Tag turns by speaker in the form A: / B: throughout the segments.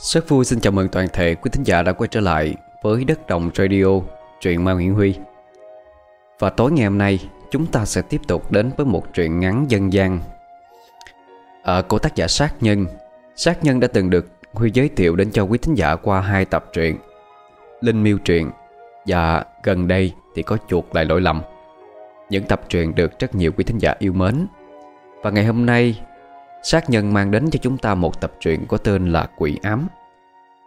A: Rất vui xin chào mừng toàn thể quý thính giả đã quay trở lại với Đất Đồng Radio, truyện Ma Nguyễn Huy. Và tối ngày hôm nay, chúng ta sẽ tiếp tục đến với một truyện ngắn dân gian ở của tác giả Sát Nhân. Sát Nhân đã từng được Huy giới thiệu đến cho quý thính giả qua hai tập truyện Linh Miêu truyện và gần đây thì có chuột lại lỗi lầm. Những tập truyện được rất nhiều quý thính giả yêu mến. Và ngày hôm nay Sát nhân mang đến cho chúng ta một tập truyện có tên là Quỷ Ám.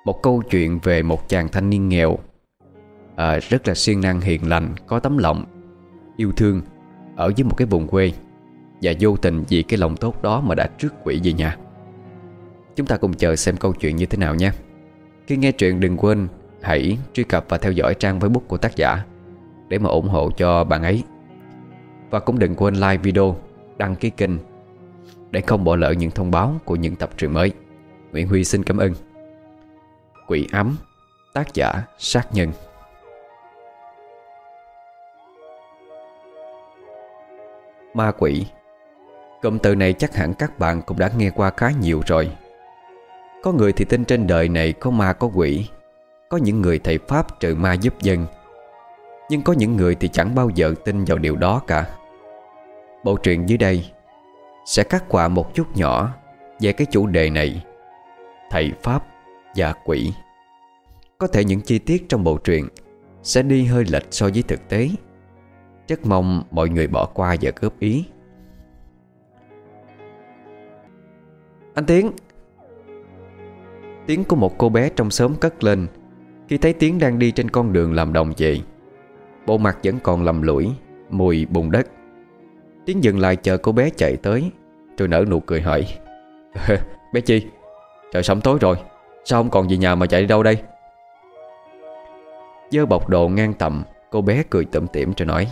A: Một câu chuyện về một chàng thanh niên nghèo. À, Rất là siêng năng hiền lành, có tấm lòng Yêu thương Ở dưới một cái vùng quê. Và vô tình vì cái lòng tốt đó mà đã trước quỷ về nhà. Chúng ta cùng chờ xem câu chuyện như thế nào nha. Khi nghe chuyện đừng quên Hãy truy cập và theo dõi trang Facebook của tác giả Để mà ủng hộ cho bạn ấy. Và cũng đừng quên like video Đăng ký kênh để không bỏ lỡ những thông báo của những tập truyện mới. Nguyễn Huy xin cảm ơn. Quỷ ấm Tác giả sát nhân. Ma quỷ, Cụm từ này chắc hẳn các bạn cũng đã nghe qua khá nhiều rồi. Có người thì tin trên đời này có ma có quỷ, Có những người thầy Pháp trừ ma giúp dân, Nhưng có những người thì chẳng bao giờ tin vào điều đó cả. Bộ truyện dưới đây sẽ khắc họa một chút nhỏ Về cái chủ đề này. Thầy Pháp và quỷ. Có thể những chi tiết trong bộ truyện Sẽ đi hơi lệch so với thực tế. Rất mong mọi người bỏ qua và góp ý. Anh Tiến. Tiếng của một cô bé trong xóm cất lên. Khi thấy Tiến đang đi trên con đường làm đồng về, Bộ mặt vẫn còn lầm lũi, Mùi bùn đất. Tiến dừng lại chờ cô bé chạy tới. Rồi nở nụ cười hỏi Bé Chi, Trời sẩm tối rồi, Sao không còn về nhà mà chạy đi đâu đây? Dơ bọc đồ ngang tầm, Cô bé cười tẩm tiệm rồi nói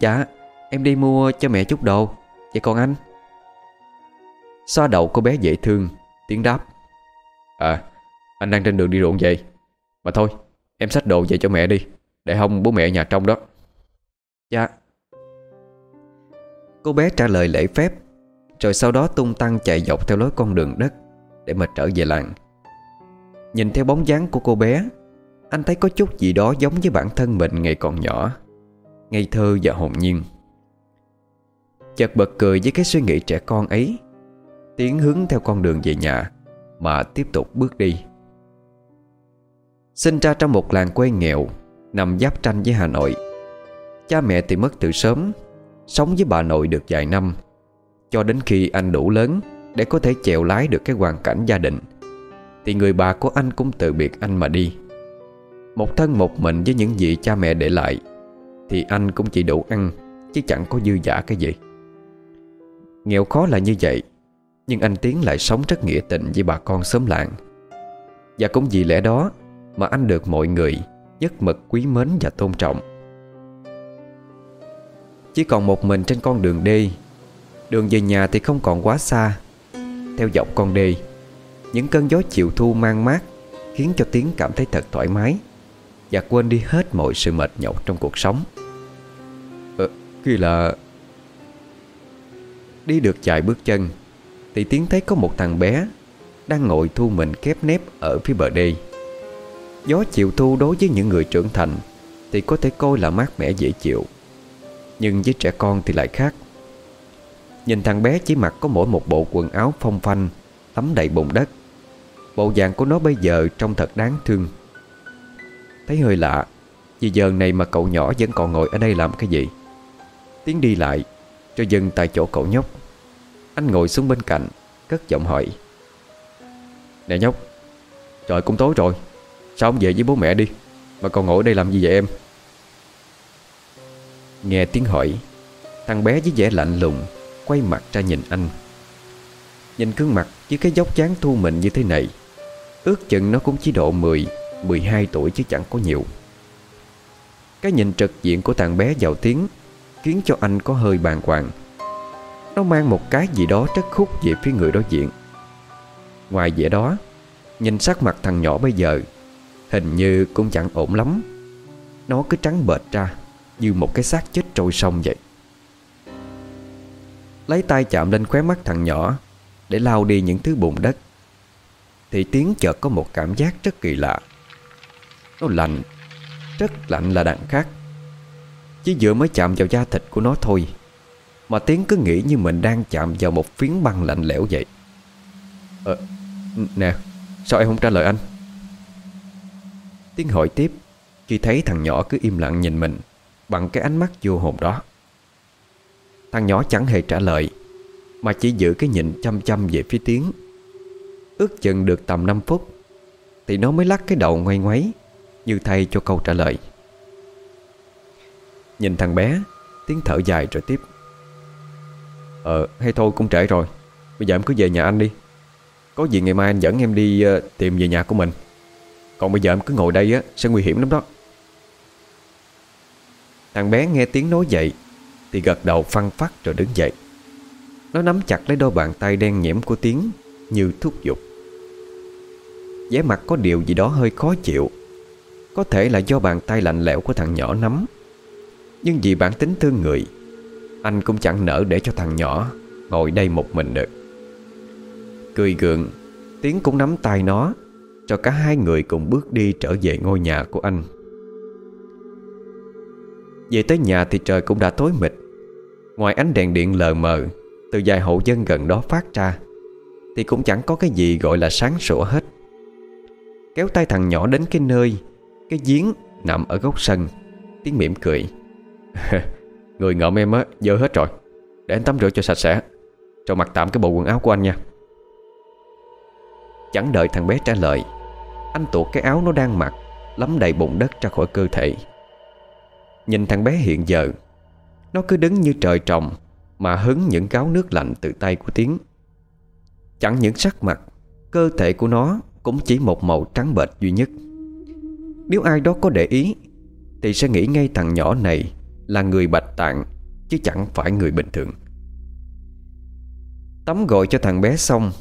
A: Dạ Em đi mua cho mẹ chút đồ. Vậy còn anh? Xoa đầu cô bé dễ thương, Tiếng đáp À anh đang trên đường đi ruộng vậy Mà thôi, em xách đồ về cho mẹ đi, Để không bố mẹ nhà trong đó. Dạ. Cô bé trả lời lễ phép, Rồi sau đó tung tăng chạy dọc theo lối con đường đất Để mà trở về làng. Nhìn theo bóng dáng của cô bé, Anh thấy có chút gì đó giống với bản thân mình ngày còn nhỏ, Ngây thơ và hồn nhiên. Chợt bật cười với cái suy nghĩ trẻ con ấy, Tiến hướng theo con đường về nhà Mà tiếp tục bước đi. Sinh ra trong một làng quê nghèo, Nằm giáp tranh với Hà Nội. Cha mẹ thì mất từ sớm Sống với bà nội được vài năm. Cho đến khi anh đủ lớn Để có thể chèo lái được cái hoàn cảnh gia đình, Thì người bà của anh cũng từ biệt anh mà đi. Một thân một mình với những gì cha mẹ để lại, Thì anh cũng chỉ đủ ăn, Chứ chẳng có dư giả cái gì. Nghèo khó là như vậy, Nhưng anh Tiến lại sống rất nghĩa tình với bà con xóm làng. Và cũng vì lẽ đó Mà anh được mọi người Nhất mực quý mến và tôn trọng chỉ còn một mình trên con đường đi Đường về nhà thì không còn quá xa. Theo dọc con đi Những cơn gió chiều thu mang mát Khiến cho Tiến cảm thấy thật thoải mái Và quên đi hết mọi sự mệt nhọc trong cuộc sống. Ờ, kia là Đi được vài bước chân Thì Tiến thấy có một thằng bé Đang ngồi thu mình kép nép ở phía bờ đê. Gió chiều thu đối với những người trưởng thành Thì có thể coi là mát mẻ dễ chịu nhưng với trẻ con thì lại khác. Nhìn thằng bé chỉ mặc có mỗi một bộ quần áo phong phanh, Tắm đầy bùn đất. Bộ dạng của nó bây giờ trông thật đáng thương. Thấy hơi lạ, Vì giờ này mà cậu nhỏ vẫn còn ngồi ở đây làm cái gì? Tiến đi lại, Cho dừng tại chỗ cậu nhóc. Anh ngồi xuống bên cạnh, Cất giọng hỏi. Nè nhóc, Trời cũng tối rồi. Sao không về với bố mẹ đi? Mà còn ngồi ở đây làm gì vậy em? Nghe tiếng hỏi, Thằng bé với vẻ lạnh lùng Quay mặt ra nhìn anh. Nhìn gương mặt với cái dốc chán thu mình như thế này, Ước chừng nó cũng chỉ độ 10 12 tuổi chứ chẳng có nhiều. Cái nhìn trực diện của thằng bé vào tiếng Khiến cho anh có hơi bàng hoàng. Nó mang một cái gì đó rất khúc về phía người đối diện. Ngoài vẻ đó, Nhìn sắc mặt thằng nhỏ bây giờ Hình như cũng chẳng ổn lắm. Nó cứ trắng bệch ra như một cái xác chết trôi sông vậy. Lấy tay chạm lên khóe mắt thằng nhỏ Để lau đi những thứ bùn đất Thì tiếng chợt có một cảm giác rất kỳ lạ. Nó lạnh Rất lạnh là đặng khác Chỉ vừa mới chạm vào da thịt của nó thôi Mà tiếng cứ nghĩ như mình đang chạm vào một phiến băng lạnh lẽo vậy. Ờ, nè, sao em không trả lời anh? Tiếng hỏi tiếp Khi thấy thằng nhỏ cứ im lặng nhìn mình. Bằng cái ánh mắt vô hồn đó. Thằng nhỏ chẳng hề trả lời Mà chỉ giữ cái nhìn chăm chăm về phía tiếng. Ước chừng được tầm 5 phút Thì nó mới lắc cái đầu ngoay ngoáy Như thay cho câu trả lời. Nhìn thằng bé tiếng thở dài rồi tiếp. Ờ hay thôi cũng trễ rồi. Bây giờ em cứ về nhà anh đi. Có gì ngày mai anh dẫn em đi uh, tìm về nhà của mình. Còn bây giờ em cứ ngồi đây á Sẽ nguy hiểm lắm đó. Thằng bé nghe tiếng nói dậy, Thì gật đầu phăng phát rồi đứng dậy. Nó nắm chặt lấy đôi bàn tay đen nhiễm của tiếng Như thúc giục. Vẻ mặt có điều gì đó hơi khó chịu. Có thể là do bàn tay lạnh lẽo của thằng nhỏ nắm. Nhưng vì bản tính thương người Anh cũng chẳng nỡ để cho thằng nhỏ Ngồi đây một mình được. Cười gượng Tiến cũng nắm tay nó Cho cả hai người cùng bước đi trở về ngôi nhà của anh. Về tới nhà thì trời cũng đã tối mịt. Ngoài ánh đèn điện lờ mờ Từ vài hộ dân gần đó phát ra Thì cũng chẳng có cái gì gọi là sáng sủa hết. Kéo tay thằng nhỏ đến cái nơi Cái giếng nằm ở góc sân Tiếng mỉm cười. cười Người ngợm em á, dơ hết rồi. Để anh tắm rửa cho sạch sẽ. Rồi mặc tạm cái bộ quần áo của anh nha. Chẳng đợi thằng bé trả lời Anh tuột cái áo nó đang mặc Lắm đầy bụng đất ra khỏi cơ thể. Nhìn thằng bé hiện giờ, Nó cứ đứng như trời trồng Mà hứng những gáo nước lạnh từ tay của Tiến. Chẳng những sắc mặt, Cơ thể của nó cũng chỉ một màu trắng bệch duy nhất. Nếu ai đó có để ý, Thì sẽ nghĩ ngay thằng nhỏ này Là người bạch tạng, Chứ chẳng phải người bình thường. Tắm gọi cho thằng bé xong,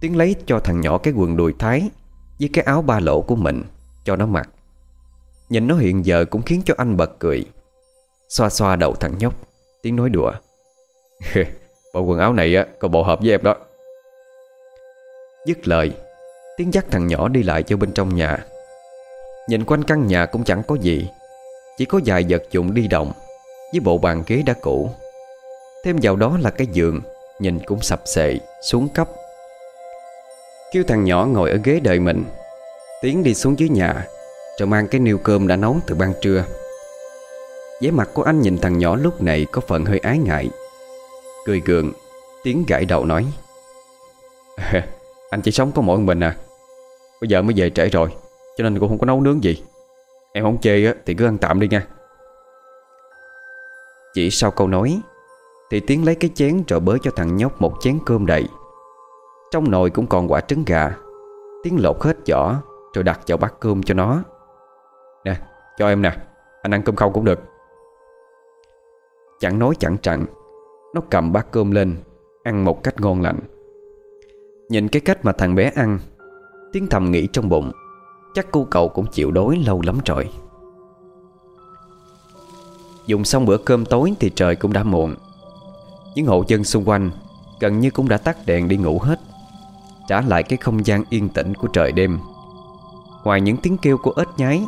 A: Tiến lấy cho thằng nhỏ cái quần đùi thái Với cái áo ba lỗ của mình Cho nó mặc. Nhìn nó hiện giờ cũng khiến cho anh bật cười. Xoa xoa đầu thằng nhóc, tiếng nói đùa. Bộ quần áo này á, có bộ hợp với em đó. Dứt lời, tiếng dắt thằng nhỏ đi lại cho bên trong nhà. Nhìn quanh căn nhà cũng chẳng có gì, Chỉ có vài vật dụng đi động Với bộ bàn ghế đã cũ. Thêm vào đó là cái giường, Nhìn cũng sập sệ, xuống cấp. Kêu thằng nhỏ ngồi ở ghế đợi mình, Tiến đi xuống dưới nhà. Rồi mang cái niêu cơm đã nấu từ ban trưa. Vẻ mặt của anh nhìn thằng nhỏ lúc này Có phần hơi ái ngại. Cười gượng, tiếng gãi đầu nói Anh chỉ sống có mỗi mình à. Bây giờ mới về trễ rồi, Cho nên cũng không có nấu nướng gì. Em không chê thì cứ ăn tạm đi nha. Chỉ sau câu nói, Thì Tiến lấy cái chén rồi bới cho thằng nhóc một chén cơm đầy. Trong nồi cũng còn quả trứng gà. Tiến lột hết vỏ Rồi đặt vào bát cơm cho nó cho em nè, Anh ăn cơm không cũng được. Chẳng nói chẳng chặn Nó cầm bát cơm lên, Ăn một cách ngon lành. Nhìn cái cách mà thằng bé ăn, Tiếng thầm nghĩ trong bụng, Chắc cô cậu cũng chịu đói lâu lắm rồi. Dùng xong bữa cơm tối thì trời cũng đã muộn. Những hộ dân xung quanh Gần như cũng đã tắt đèn đi ngủ hết, Trả lại cái không gian yên tĩnh của trời đêm. Ngoài những tiếng kêu của ếch nhái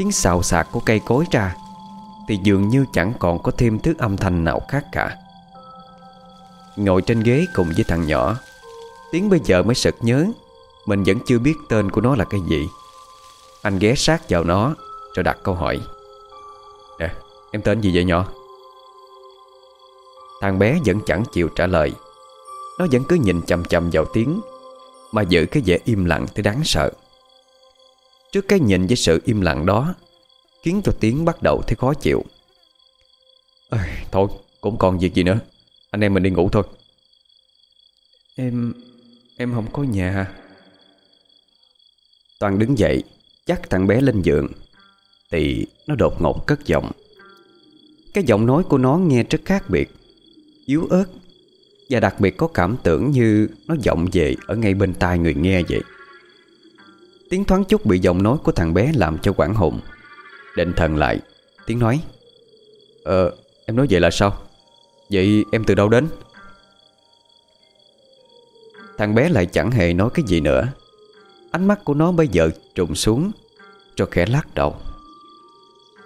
A: Tiếng xào xạc của cây cối ra, Thì dường như chẳng còn có thêm thứ âm thanh nào khác cả. Ngồi trên ghế cùng với thằng nhỏ, Tiến bây giờ mới sực nhớ, mình vẫn chưa biết tên của nó là cái gì. Anh ghé sát vào nó, Rồi đặt câu hỏi. Nè, em tên gì vậy nhỏ? Thằng bé vẫn chẳng chịu trả lời. Nó vẫn cứ nhìn chầm chầm vào tiếng Mà giữ cái vẻ im lặng tới đáng sợ. Trước cái nhìn với sự im lặng đó Khiến cho Tiến bắt đầu thấy khó chịu. À, Thôi cũng còn việc gì nữa. Anh em mình đi ngủ thôi. Em Em không có nhà. Toàn đứng dậy Dắt thằng bé lên giường. Thì nó đột ngột cất giọng. Cái giọng nói của nó nghe rất khác biệt Yếu ớt Và đặc biệt có cảm tưởng như Nó vọng về ở ngay bên tai người nghe vậy Tiếng thoáng chút bị giọng nói của thằng bé làm cho quảng hồn. Định thần lại, Tiếng nói Ờ em nói vậy là sao? Vậy em từ đâu đến? Thằng bé lại chẳng hề nói cái gì nữa. Ánh mắt của nó bây giờ trùng xuống, Cho khẽ lắc đầu.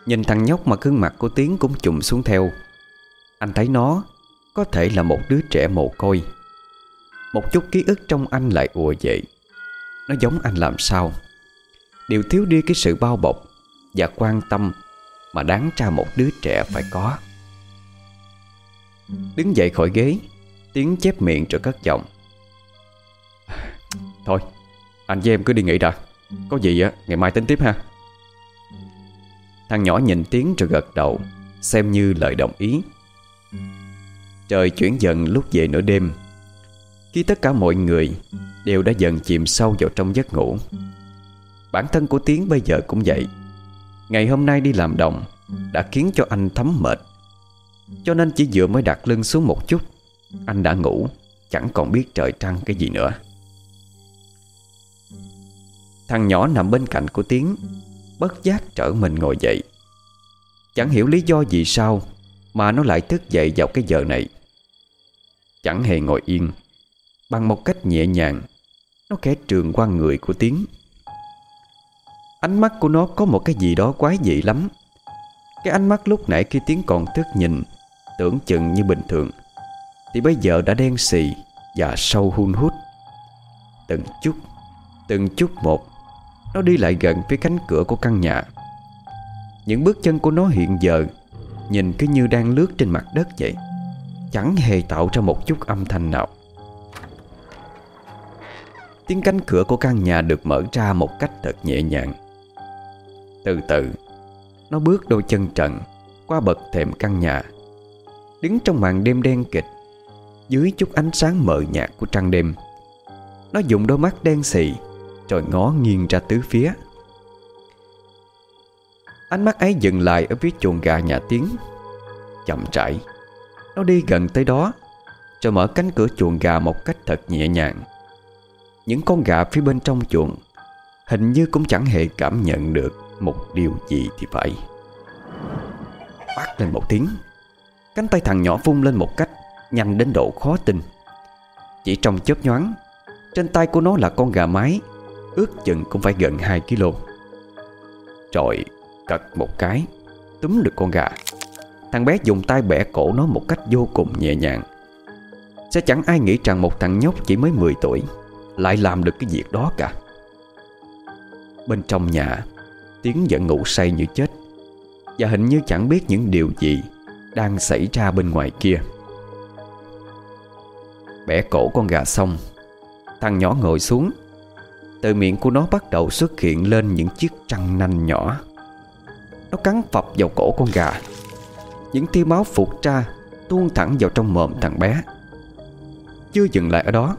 A: Nhìn thằng nhóc mà gương mặt của Tiến cũng trùng xuống theo. Anh thấy nó Có thể là một đứa trẻ mồ côi. Một chút ký ức trong anh lại ùa dậy nó giống anh làm sao? Điều thiếu đi cái sự bao bọc Và quan tâm Mà đáng ra một đứa trẻ phải có. Đứng dậy khỏi ghế, tiếng chép miệng rồi cất giọng. Thôi, Anh với em cứ đi nghỉ đã. Có gì á, ngày mai tính tiếp ha. Thằng nhỏ nhìn tiếng rồi gật đầu, Xem như lời đồng ý. Trời chuyển dần lúc về nửa đêm. Khi tất cả mọi người Đều đã dần chìm sâu vào trong giấc ngủ, Bản thân của Tiến bây giờ cũng vậy. Ngày hôm nay đi làm đồng Đã khiến cho anh thấm mệt, Cho nên chỉ vừa mới đặt lưng xuống một chút, Anh đã ngủ, Chẳng còn biết trời trăng cái gì nữa. Thằng nhỏ nằm bên cạnh của Tiến Bất giác trở mình ngồi dậy. Chẳng hiểu lý do gì sao Mà nó lại thức dậy vào cái giờ này. Chẳng hề ngồi yên. Bằng một cách nhẹ nhàng. Nó khẽ trường qua người của Tiến. Ánh mắt của nó có một cái gì đó quái dị lắm. Cái ánh mắt lúc nãy khi Tiến còn thức nhìn, Tưởng chừng như bình thường. Thì bây giờ đã đen xì Và sâu hun hút. Từng chút Từng chút một, Nó đi lại gần phía cánh cửa của căn nhà. Những bước chân của nó hiện giờ, Nhìn cứ như đang lướt trên mặt đất vậy. Chẳng hề tạo ra một chút âm thanh nào. Tiếng cánh cửa của căn nhà được mở ra một cách thật nhẹ nhàng. Từ từ, Nó bước đôi chân trần, Qua bậc thềm căn nhà, Đứng trong màn đêm đen kịch, Dưới chút ánh sáng mờ nhạt của trăng đêm. Nó dùng đôi mắt đen xì, Rồi ngó nghiêng ra tứ phía. Ánh mắt ấy dừng lại ở phía chuồng gà nhà tiếng Chậm rãi, Nó đi gần tới đó, Rồi mở cánh cửa chuồng gà một cách thật nhẹ nhàng. Những con gà phía bên trong chuồng Hình như cũng chẳng hề cảm nhận được một điều gì thì phải. Bắt lên một tiếng, Cánh tay thằng nhỏ vung lên một cách Nhanh đến độ khó tin. Chỉ trong chớp nhoáng, Trên tay của nó là con gà mái, Ước chừng cũng phải gần 2 kg Rồi cật một cái, Túm được con gà. Thằng bé dùng tay bẻ cổ nó một cách vô cùng nhẹ nhàng. Sẽ chẳng ai nghĩ rằng một thằng nhóc chỉ mới 10 tuổi lại làm được cái việc đó cả. Bên trong nhà, Tiến vẫn ngủ say như chết, Và hình như chẳng biết những điều gì Đang xảy ra bên ngoài kia. Bẻ cổ con gà xong, Thằng nhỏ ngồi xuống. Từ miệng của nó bắt đầu xuất hiện lên những chiếc răng nanh nhỏ. Nó cắn phập vào cổ con gà. Những tia máu phụt ra, Tuôn thẳng vào trong mồm thằng bé. Chưa dừng lại ở đó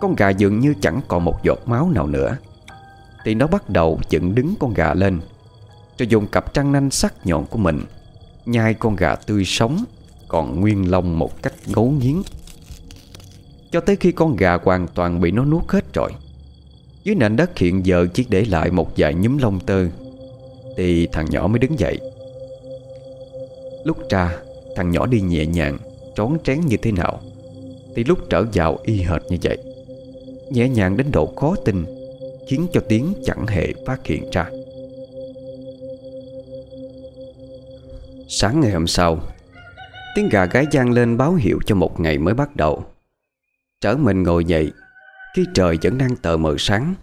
A: con gà dường như chẳng còn một giọt máu nào nữa. Thì nó bắt đầu dựng đứng con gà lên Rồi dùng cặp trăng nanh sắc nhọn của mình. Nhai con gà tươi sống, Còn nguyên lông một cách ngấu nghiến. Cho tới khi con gà hoàn toàn bị nó nuốt hết rồi, Dưới nền đất hiện giờ chỉ để lại một vài nhúm lông tơ, Thì thằng nhỏ mới đứng dậy. Lúc ra, Thằng nhỏ đi nhẹ nhàng, Trón trén như thế nào, Thì lúc trở vào y hệt như vậy. Nhẹ nhàng đến độ khó tin, Khiến cho tiếng chẳng hề phát hiện ra. Sáng ngày hôm sau, Tiếng gà gái gian lên báo hiệu cho một ngày mới bắt đầu. Trở mình ngồi dậy, Khi trời vẫn đang tờ mờ sáng,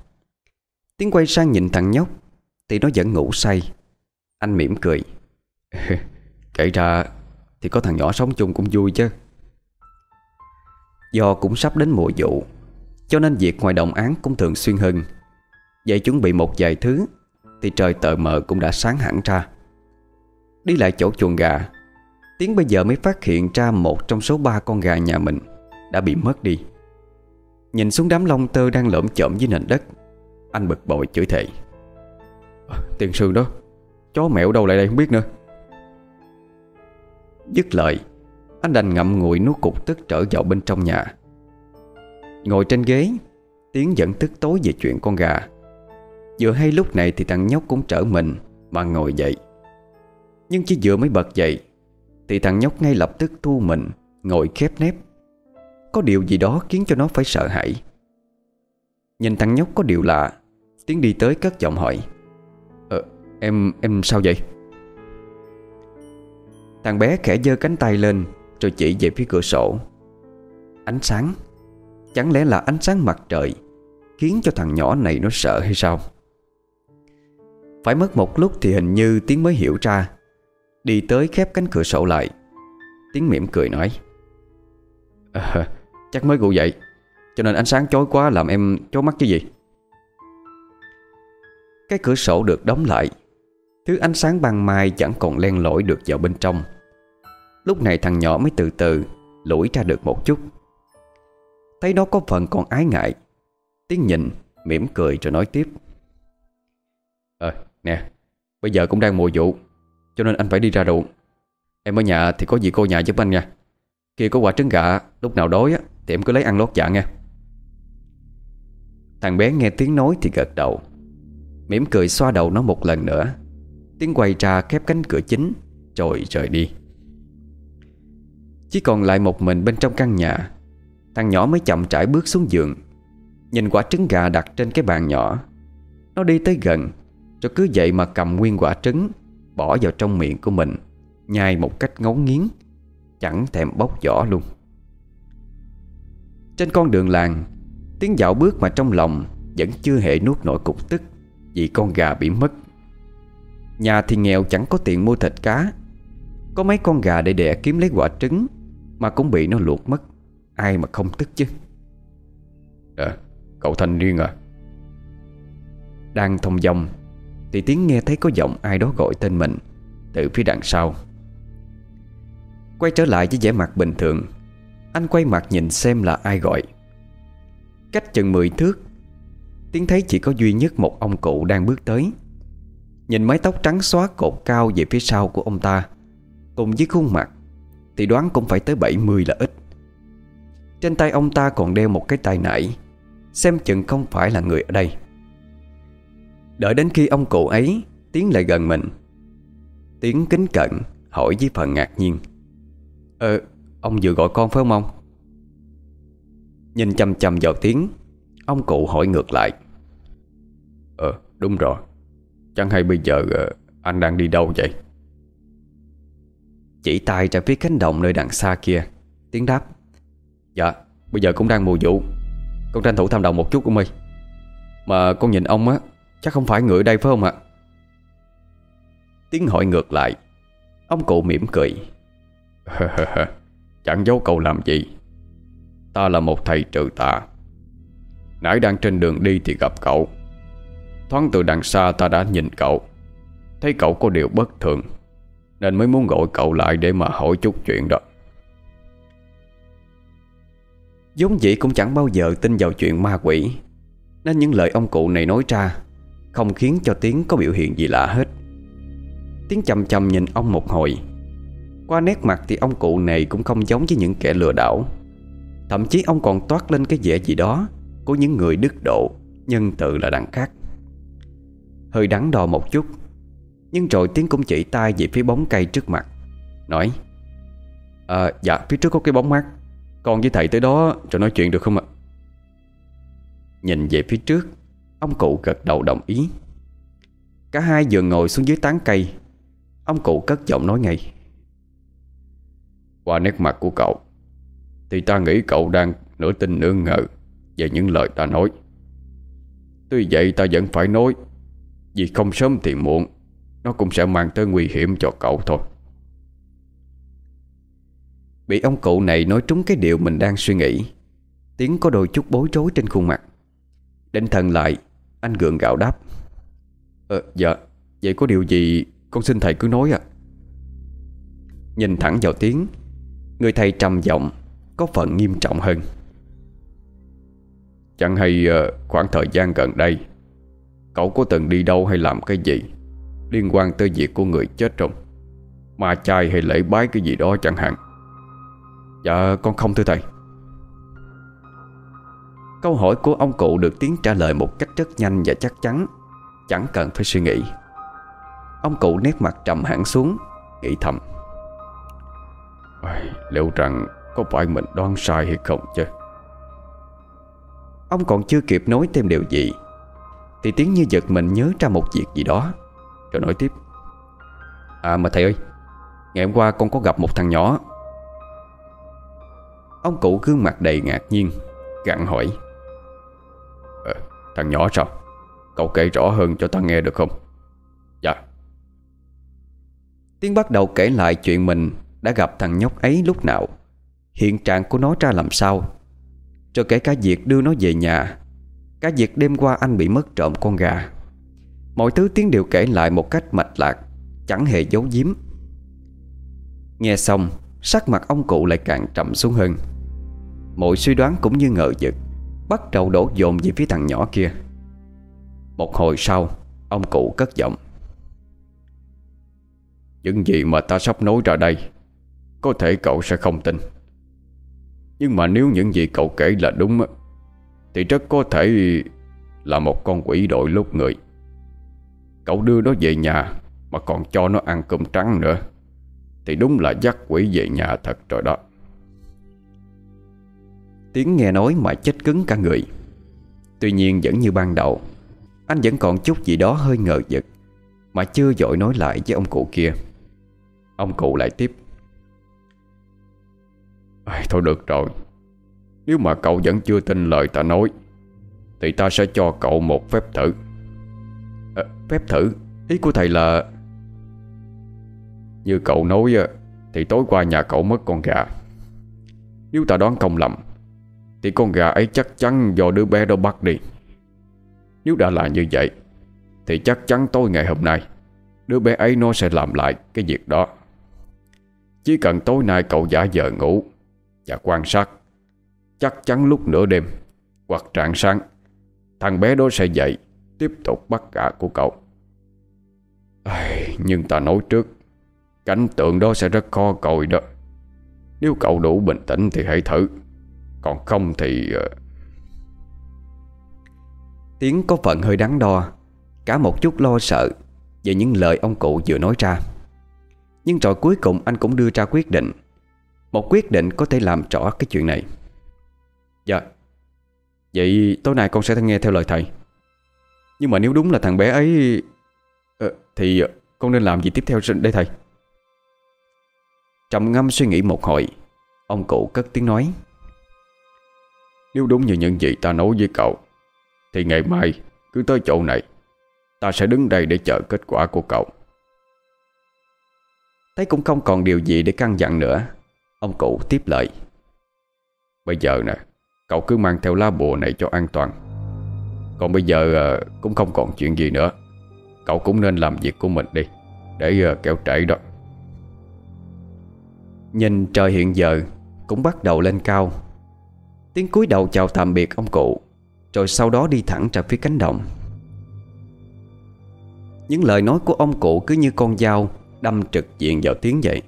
A: Tiếng quay sang nhìn thằng nhóc, Thì nó vẫn ngủ say. Anh mỉm cười. cười. Kể ra thì có thằng nhỏ sống chung cũng vui chứ. Do cũng sắp đến mùa vụ cho nên việc ngoài đồng án cũng thường xuyên hơn. Vậy chuẩn bị một vài thứ Thì trời tờ mờ cũng đã sáng hẳn ra. Đi lại chỗ chuồng gà Tiến bây giờ mới phát hiện ra Một trong số ba con gà nhà mình Đã bị mất đi. Nhìn xuống đám lông tơ đang lởm chởm dưới nền đất Anh bực bội chửi thề. À, Tiền sương đó Chó mẹo đâu lại đây không biết nữa. Dứt lời Anh đành ngậm ngùi nuốt cục tức trở vào bên trong nhà Ngồi trên ghế, Tiến dẫn tức tối về chuyện con gà. Vừa hay lúc này thì thằng nhóc cũng trở mình Mà ngồi dậy. Nhưng chỉ vừa mới bật dậy, Thì thằng nhóc ngay lập tức thu mình, Ngồi khép nép. Có điều gì đó khiến cho nó phải sợ hãi. Nhìn thằng nhóc có điều lạ, Tiến đi tới cất giọng hỏi Ờ em em sao vậy? Thằng bé khẽ giơ cánh tay lên, Rồi chỉ về phía cửa sổ. Ánh sáng Chẳng lẽ là ánh sáng mặt trời Khiến cho thằng nhỏ này nó sợ hay sao? Phải mất một lúc thì hình như Tiến mới hiểu ra. Đi tới khép cánh cửa sổ lại Tiến mỉm cười nói à, Chắc mới ngủ dậy Cho nên ánh sáng chói quá làm em chói mắt chứ gì? Cái cửa sổ được đóng lại Thứ ánh sáng ban mai chẳng còn len lỏi được vào bên trong. Lúc này thằng nhỏ mới từ từ Lủi ra được một chút. Thấy nó có phần còn ái ngại. Tiến nhìn mỉm cười rồi nói tiếp. Ờ nè Bây giờ cũng đang mùa vụ Cho nên anh phải đi ra ruộng. Em ở nhà thì có gì cô nhà giúp anh nha. Khi có quả trứng gà Lúc nào đói á, thì em cứ lấy ăn lót dạ nha Thằng bé nghe tiếng nói thì gật đầu. Mỉm cười xoa đầu nó một lần nữa. Tiến quay ra khép cánh cửa chính Rồi rời đi. Chỉ còn lại một mình bên trong căn nhà Thằng nhỏ mới chậm trải bước xuống giường. Nhìn quả trứng gà đặt trên cái bàn nhỏ. Nó đi tới gần, Rồi cứ vậy mà cầm nguyên quả trứng, Bỏ vào trong miệng của mình, Nhai một cách ngấu nghiến, Chẳng thèm bóc vỏ luôn. Trên con đường làng, Tiếng dạo bước mà trong lòng Vẫn chưa hề nuốt nổi cục tức Vì con gà bị mất. Nhà thì nghèo chẳng có tiền mua thịt cá. Có mấy con gà để đẻ kiếm lấy quả trứng Mà cũng bị nó luộc mất. Ai mà không tức chứ? À cậu thanh niên à. Đang thông dòng, Thì tiếng nghe thấy có giọng ai đó gọi tên mình Từ phía đằng sau. Quay trở lại với vẻ mặt bình thường, Anh quay mặt nhìn xem là ai gọi. Cách chừng 10 thước tiếng thấy chỉ có duy nhất một ông cụ đang bước tới. Nhìn mái tóc trắng xóa cột cao về phía sau của ông ta, Cùng với khuôn mặt, Thì đoán cũng phải tới 70 là ít. Trên tay ông ta còn đeo một cái tai nải. Xem chừng không phải là người ở đây. Đợi đến khi ông cụ ấy Tiến lại gần mình. Tiến kính cận hỏi với phần ngạc nhiên. Ờ Ông vừa gọi con phải không ông? Nhìn chăm chăm vào Tiến Ông cụ hỏi ngược lại. Ờ đúng rồi. Chẳng hay bây giờ ờ, anh đang đi đâu vậy? Chỉ tay ra phía cánh đồng nơi đằng xa kia. Tiến đáp. Dạ bây giờ cũng đang mùa vụ. Con tranh thủ tham đồng một chút của mi Mà con nhìn ông á, Chắc không phải người ở đây phải không ạ? Tiếng hỏi ngược lại. Ông cụ mỉm cười. Chẳng giấu cậu làm gì. Ta là một thầy trừ tà. Nãy đang trên đường đi thì gặp cậu. Thoáng từ đằng xa ta đã nhìn cậu. Thấy cậu có điều bất thường, Nên mới muốn gọi cậu lại để mà hỏi chút chuyện đó giống dĩ cũng chẳng bao giờ tin vào chuyện ma quỷ, Nên những lời ông cụ này nói ra Không khiến cho Tiến có biểu hiện gì lạ hết. Tiến chầm chầm nhìn ông một hồi. Qua nét mặt thì ông cụ này cũng không giống với những kẻ lừa đảo. Thậm chí ông còn toát lên cái vẻ gì đó Của những người đức độ, Nhân tự là đẳng khác. Hơi đắn đo một chút, Nhưng rồi Tiến cũng chỉ tay về phía bóng cây trước mặt, Nói À dạ phía trước có cái bóng mát. Con với thầy tới đó rồi nói chuyện được không ạ? Nhìn về phía trước, Ông cụ gật đầu đồng ý. Cả hai vừa ngồi xuống dưới tán cây, Ông cụ cất giọng nói ngay. Qua nét mặt của cậu, Thì ta nghĩ cậu đang nửa tin nửa ngờ Về những lời ta nói. Tuy vậy ta vẫn phải nói, Vì không sớm thì muộn, Nó cũng sẽ mang tới nguy hiểm cho cậu thôi. Bị ông cụ này nói trúng cái điều mình đang suy nghĩ. Tiếng có đôi chút bối rối trên khuôn mặt. Định thần lại, Anh gượng gạo đáp. Ờ dạ Vậy có điều gì con xin thầy cứ nói à Nhìn thẳng vào tiếng, Người thầy trầm giọng, Có phần nghiêm trọng hơn. Chẳng hay ờ, khoảng thời gian gần đây, Cậu có từng đi đâu hay làm cái gì Liên quan tới việc của người chết không? Ma chay hay lễ bái cái gì đó chẳng hạn. Dạ con không, thưa thầy. Câu hỏi của ông cụ được Tiến trả lời một cách rất nhanh và chắc chắn. Chẳng cần phải suy nghĩ. Ông cụ nét mặt trầm hẳn xuống, Nghĩ thầm. Liệu rằng có phải mình đoán sai hay không chứ? Ông còn chưa kịp nói thêm điều gì, Thì Tiến như giật mình nhớ ra một việc gì đó. Rồi nói tiếp. À mà thầy ơi, Ngày hôm qua con có gặp một thằng nhỏ. Ông cụ gương mặt đầy ngạc nhiên Gặn hỏi. À, Thằng nhỏ sao? Cậu kể rõ hơn cho ta nghe được không? Dạ. Tiến bắt đầu kể lại chuyện mình Đã gặp thằng nhóc ấy lúc nào. Hiện trạng của nó ra làm sao? Rồi kể cả việc đưa nó về nhà Cả việc đêm qua anh bị mất trộm con gà. Mọi thứ Tiến đều kể lại một cách mạch lạc Chẳng hề giấu giếm. Nghe xong Sắc mặt ông cụ lại càng trầm xuống hơn. Mọi suy đoán cũng như ngờ vực, Bắt đầu đổ dồn về phía thằng nhỏ kia. Một hồi sau, Ông cụ cất giọng. Những gì mà ta sắp nói ra đây, Có thể cậu sẽ không tin. Nhưng mà nếu những gì cậu kể là đúng Thì rất có thể Là một con quỷ đội lúc người. Cậu đưa nó về nhà, Mà còn cho nó ăn cơm trắng nữa, Thì đúng là dắt quỷ về nhà thật rồi đó. Tiếng nghe nói mà chết cứng cả người. Tuy nhiên vẫn như ban đầu Anh vẫn còn chút gì đó hơi ngờ vực Mà chưa dội nói lại với ông cụ kia. Ông cụ lại tiếp. À, Thôi được rồi. Nếu mà cậu vẫn chưa tin lời ta nói Thì ta sẽ cho cậu một phép thử. À, Phép thử? Ý của thầy là Như cậu nói Thì tối qua nhà cậu mất con gà. Nếu ta đoán không lầm thì con gà ấy chắc chắn do đứa bé đó bắt đi. Nếu đã là như vậy, Thì chắc chắn tối ngày hôm nay, Đứa bé ấy nó sẽ làm lại cái việc đó. Chỉ cần tối nay cậu giả vờ ngủ Và quan sát, Chắc chắn lúc nửa đêm Hoặc trạng sáng, Thằng bé đó sẽ dậy Tiếp tục bắt gà của cậu. Nhưng ta nói trước, Cảnh tượng đó sẽ rất khó coi đó. Nếu cậu đủ bình tĩnh thì hãy thử còn không thì ờ, Tiếng có phần hơi đắn đo Cả một chút lo sợ Về những lời ông cụ vừa nói ra. Nhưng rồi cuối cùng anh cũng đưa ra quyết định Một quyết định có thể làm rõ cái chuyện này. Dạ. Vậy tối nay con sẽ nghe theo lời thầy. Nhưng mà nếu đúng là thằng bé ấy ờ, Thì con nên làm gì tiếp theo đây thầy? Trầm ngâm suy nghĩ một hồi Ông cụ cất tiếng nói nếu đúng như những gì ta nói với cậu, Thì ngày mai cứ tới chỗ này, Ta sẽ đứng đây để chờ kết quả của cậu. Thấy cũng không còn điều gì để căng dặn nữa, Ông cụ tiếp lời. Bây giờ nè, Cậu cứ mang theo lá bùa này cho an toàn. Còn bây giờ ờ, cũng không còn chuyện gì nữa. Cậu cũng nên làm việc của mình đi, Để ờ, kéo trễ đó. Nhìn trời hiện giờ, Cũng bắt đầu lên cao. Tiếng cúi đầu chào tạm biệt ông cụ, Rồi sau đó đi thẳng ra phía cánh đồng. Những lời nói của ông cụ cứ như con dao Đâm trực diện vào tiếng vậy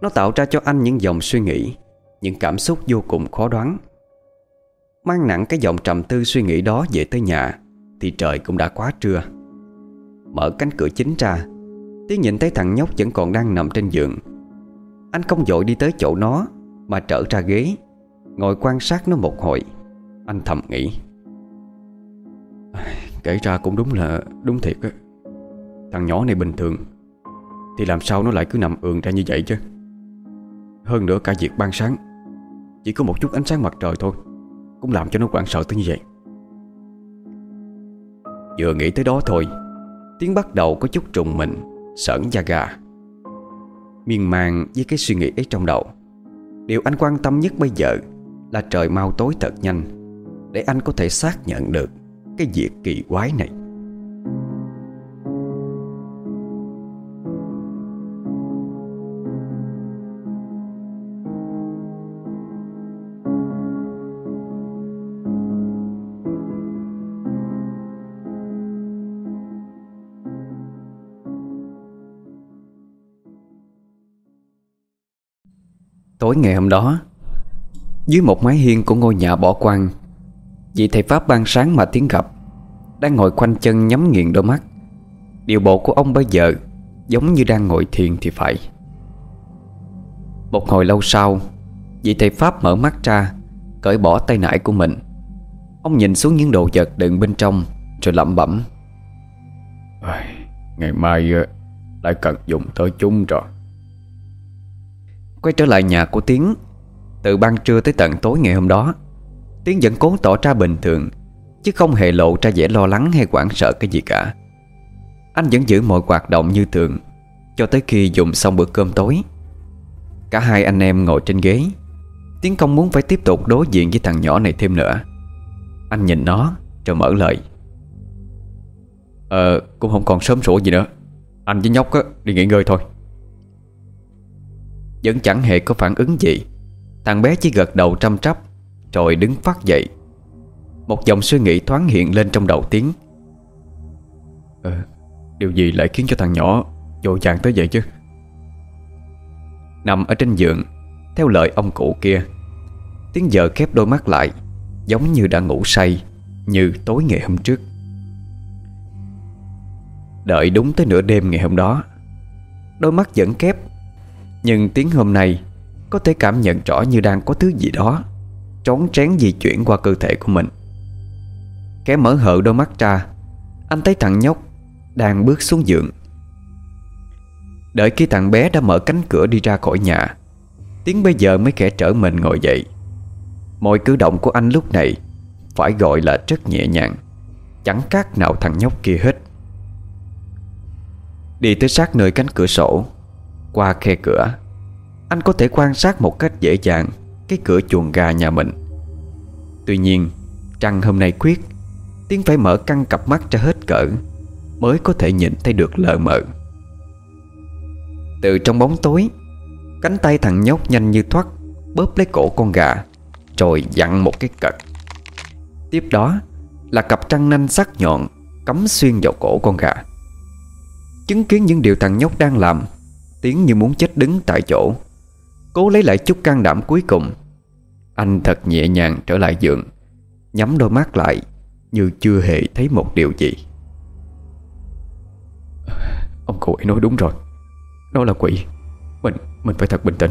A: Nó tạo ra cho anh những dòng suy nghĩ, Những cảm xúc vô cùng khó đoán. Mang nặng cái dòng trầm tư suy nghĩ đó về tới nhà, Thì trời cũng đã quá trưa. Mở cánh cửa chính ra Tiến nhìn thấy thằng nhóc vẫn còn đang nằm trên giường. Anh không dội đi tới chỗ nó, Mà trở ra ghế. Ngồi quan sát nó một hồi. Anh thầm nghĩ. Kể ra cũng đúng là Đúng thiệt á. Thằng nhỏ này bình thường. Thì làm sao nó lại cứ nằm ườn ra như vậy chứ? Hơn nữa cả việc ban sáng. Chỉ có một chút ánh sáng mặt trời thôi. Cũng làm cho nó quảng sợ tới như vậy. Vừa nghĩ tới đó thôi, Tiếng bắt đầu có chút trùng mình, Sởn da gà. Miên man với cái suy nghĩ ấy trong đầu. Điều anh quan tâm nhất bây giờ là trời mau tối thật nhanh Để anh có thể xác nhận được Cái việc kỳ quái này. Tối ngày hôm đó dưới một mái hiên của ngôi nhà bỏ quang Vị thầy Pháp ban sáng mà tiến gặp Đang ngồi quanh chân nhắm nghiền đôi mắt. Điều bộ của ông bây giờ Giống như đang ngồi thiền thì phải. Một hồi lâu sau Vị thầy Pháp mở mắt ra Cởi bỏ tay nải của mình. Ông nhìn xuống những đồ vật đựng bên trong Rồi lẩm bẩm.
B: Ngày mai lại cần dùng tới chúng rồi.
A: Quay trở lại nhà của Tiến từ ban trưa tới tận tối ngày hôm đó. Tiến vẫn cố tỏ ra bình thường Chứ không hề lộ ra vẻ lo lắng hay hoảng sợ cái gì cả. Anh vẫn giữ mọi hoạt động như thường Cho tới khi dùng xong bữa cơm tối. Cả hai anh em ngồi trên ghế Tiến không muốn phải tiếp tục đối diện với thằng nhỏ này thêm nữa. Anh nhìn nó rồi mở lời.
B: Ờ cũng không còn sớm sủa gì nữa. Anh với nhóc á, đi nghỉ ngơi thôi.
A: Vẫn chẳng hề có phản ứng gì. Thằng bé chỉ gật đầu trăm trắp, Rồi đứng phát dậy. Một dòng suy nghĩ thoáng hiện lên trong đầu tiếng.
B: Ờ Điều gì lại khiến cho thằng nhỏ Vội vàng tới vậy chứ?
A: Nằm ở trên giường, Theo lời ông cụ kia tiếng giờ khép đôi mắt lại, Giống như đã ngủ say, Như tối ngày hôm trước. Đợi đúng tới nửa đêm ngày hôm đó, Đôi mắt vẫn kép Nhưng tiếng hôm nay có thể cảm nhận rõ như đang có thứ gì đó Trốn trén di chuyển qua cơ thể của mình. Kẻ mở hở đôi mắt ra, Anh thấy thằng nhóc Đang bước xuống giường. Đợi khi thằng bé đã mở cánh cửa đi ra khỏi nhà, Tiếng bây giờ mới khẽ trở mình ngồi dậy. Mọi cử động của anh lúc này Phải gọi là rất nhẹ nhàng, Chẳng khác nào thằng nhóc kia hết. Đi tới sát nơi cánh cửa sổ, Qua khe cửa anh có thể quan sát một cách dễ dàng Cái cửa chuồng gà nhà mình. Tuy nhiên, Trăng hôm nay khuyết Tiến phải mở căng cặp mắt ra hết cỡ, Mới có thể nhìn thấy được lờ mờ. Từ trong bóng tối, Cánh tay thằng nhóc nhanh như thoát, Bóp lấy cổ con gà, Rồi dặn một cái cật. Tiếp đó là cặp trăng nanh sắc nhọn, Cắm xuyên vào cổ con gà. Chứng kiến những điều thằng nhóc đang làm, Tiến như muốn chết đứng tại chỗ. Cố lấy lại chút can đảm cuối cùng. Anh thật nhẹ nhàng trở lại giường, Nhắm đôi mắt lại Như chưa hề thấy một điều gì.
B: Ông cụ ấy nói đúng rồi. Nó là quỷ. Mình mình phải thật bình tĩnh.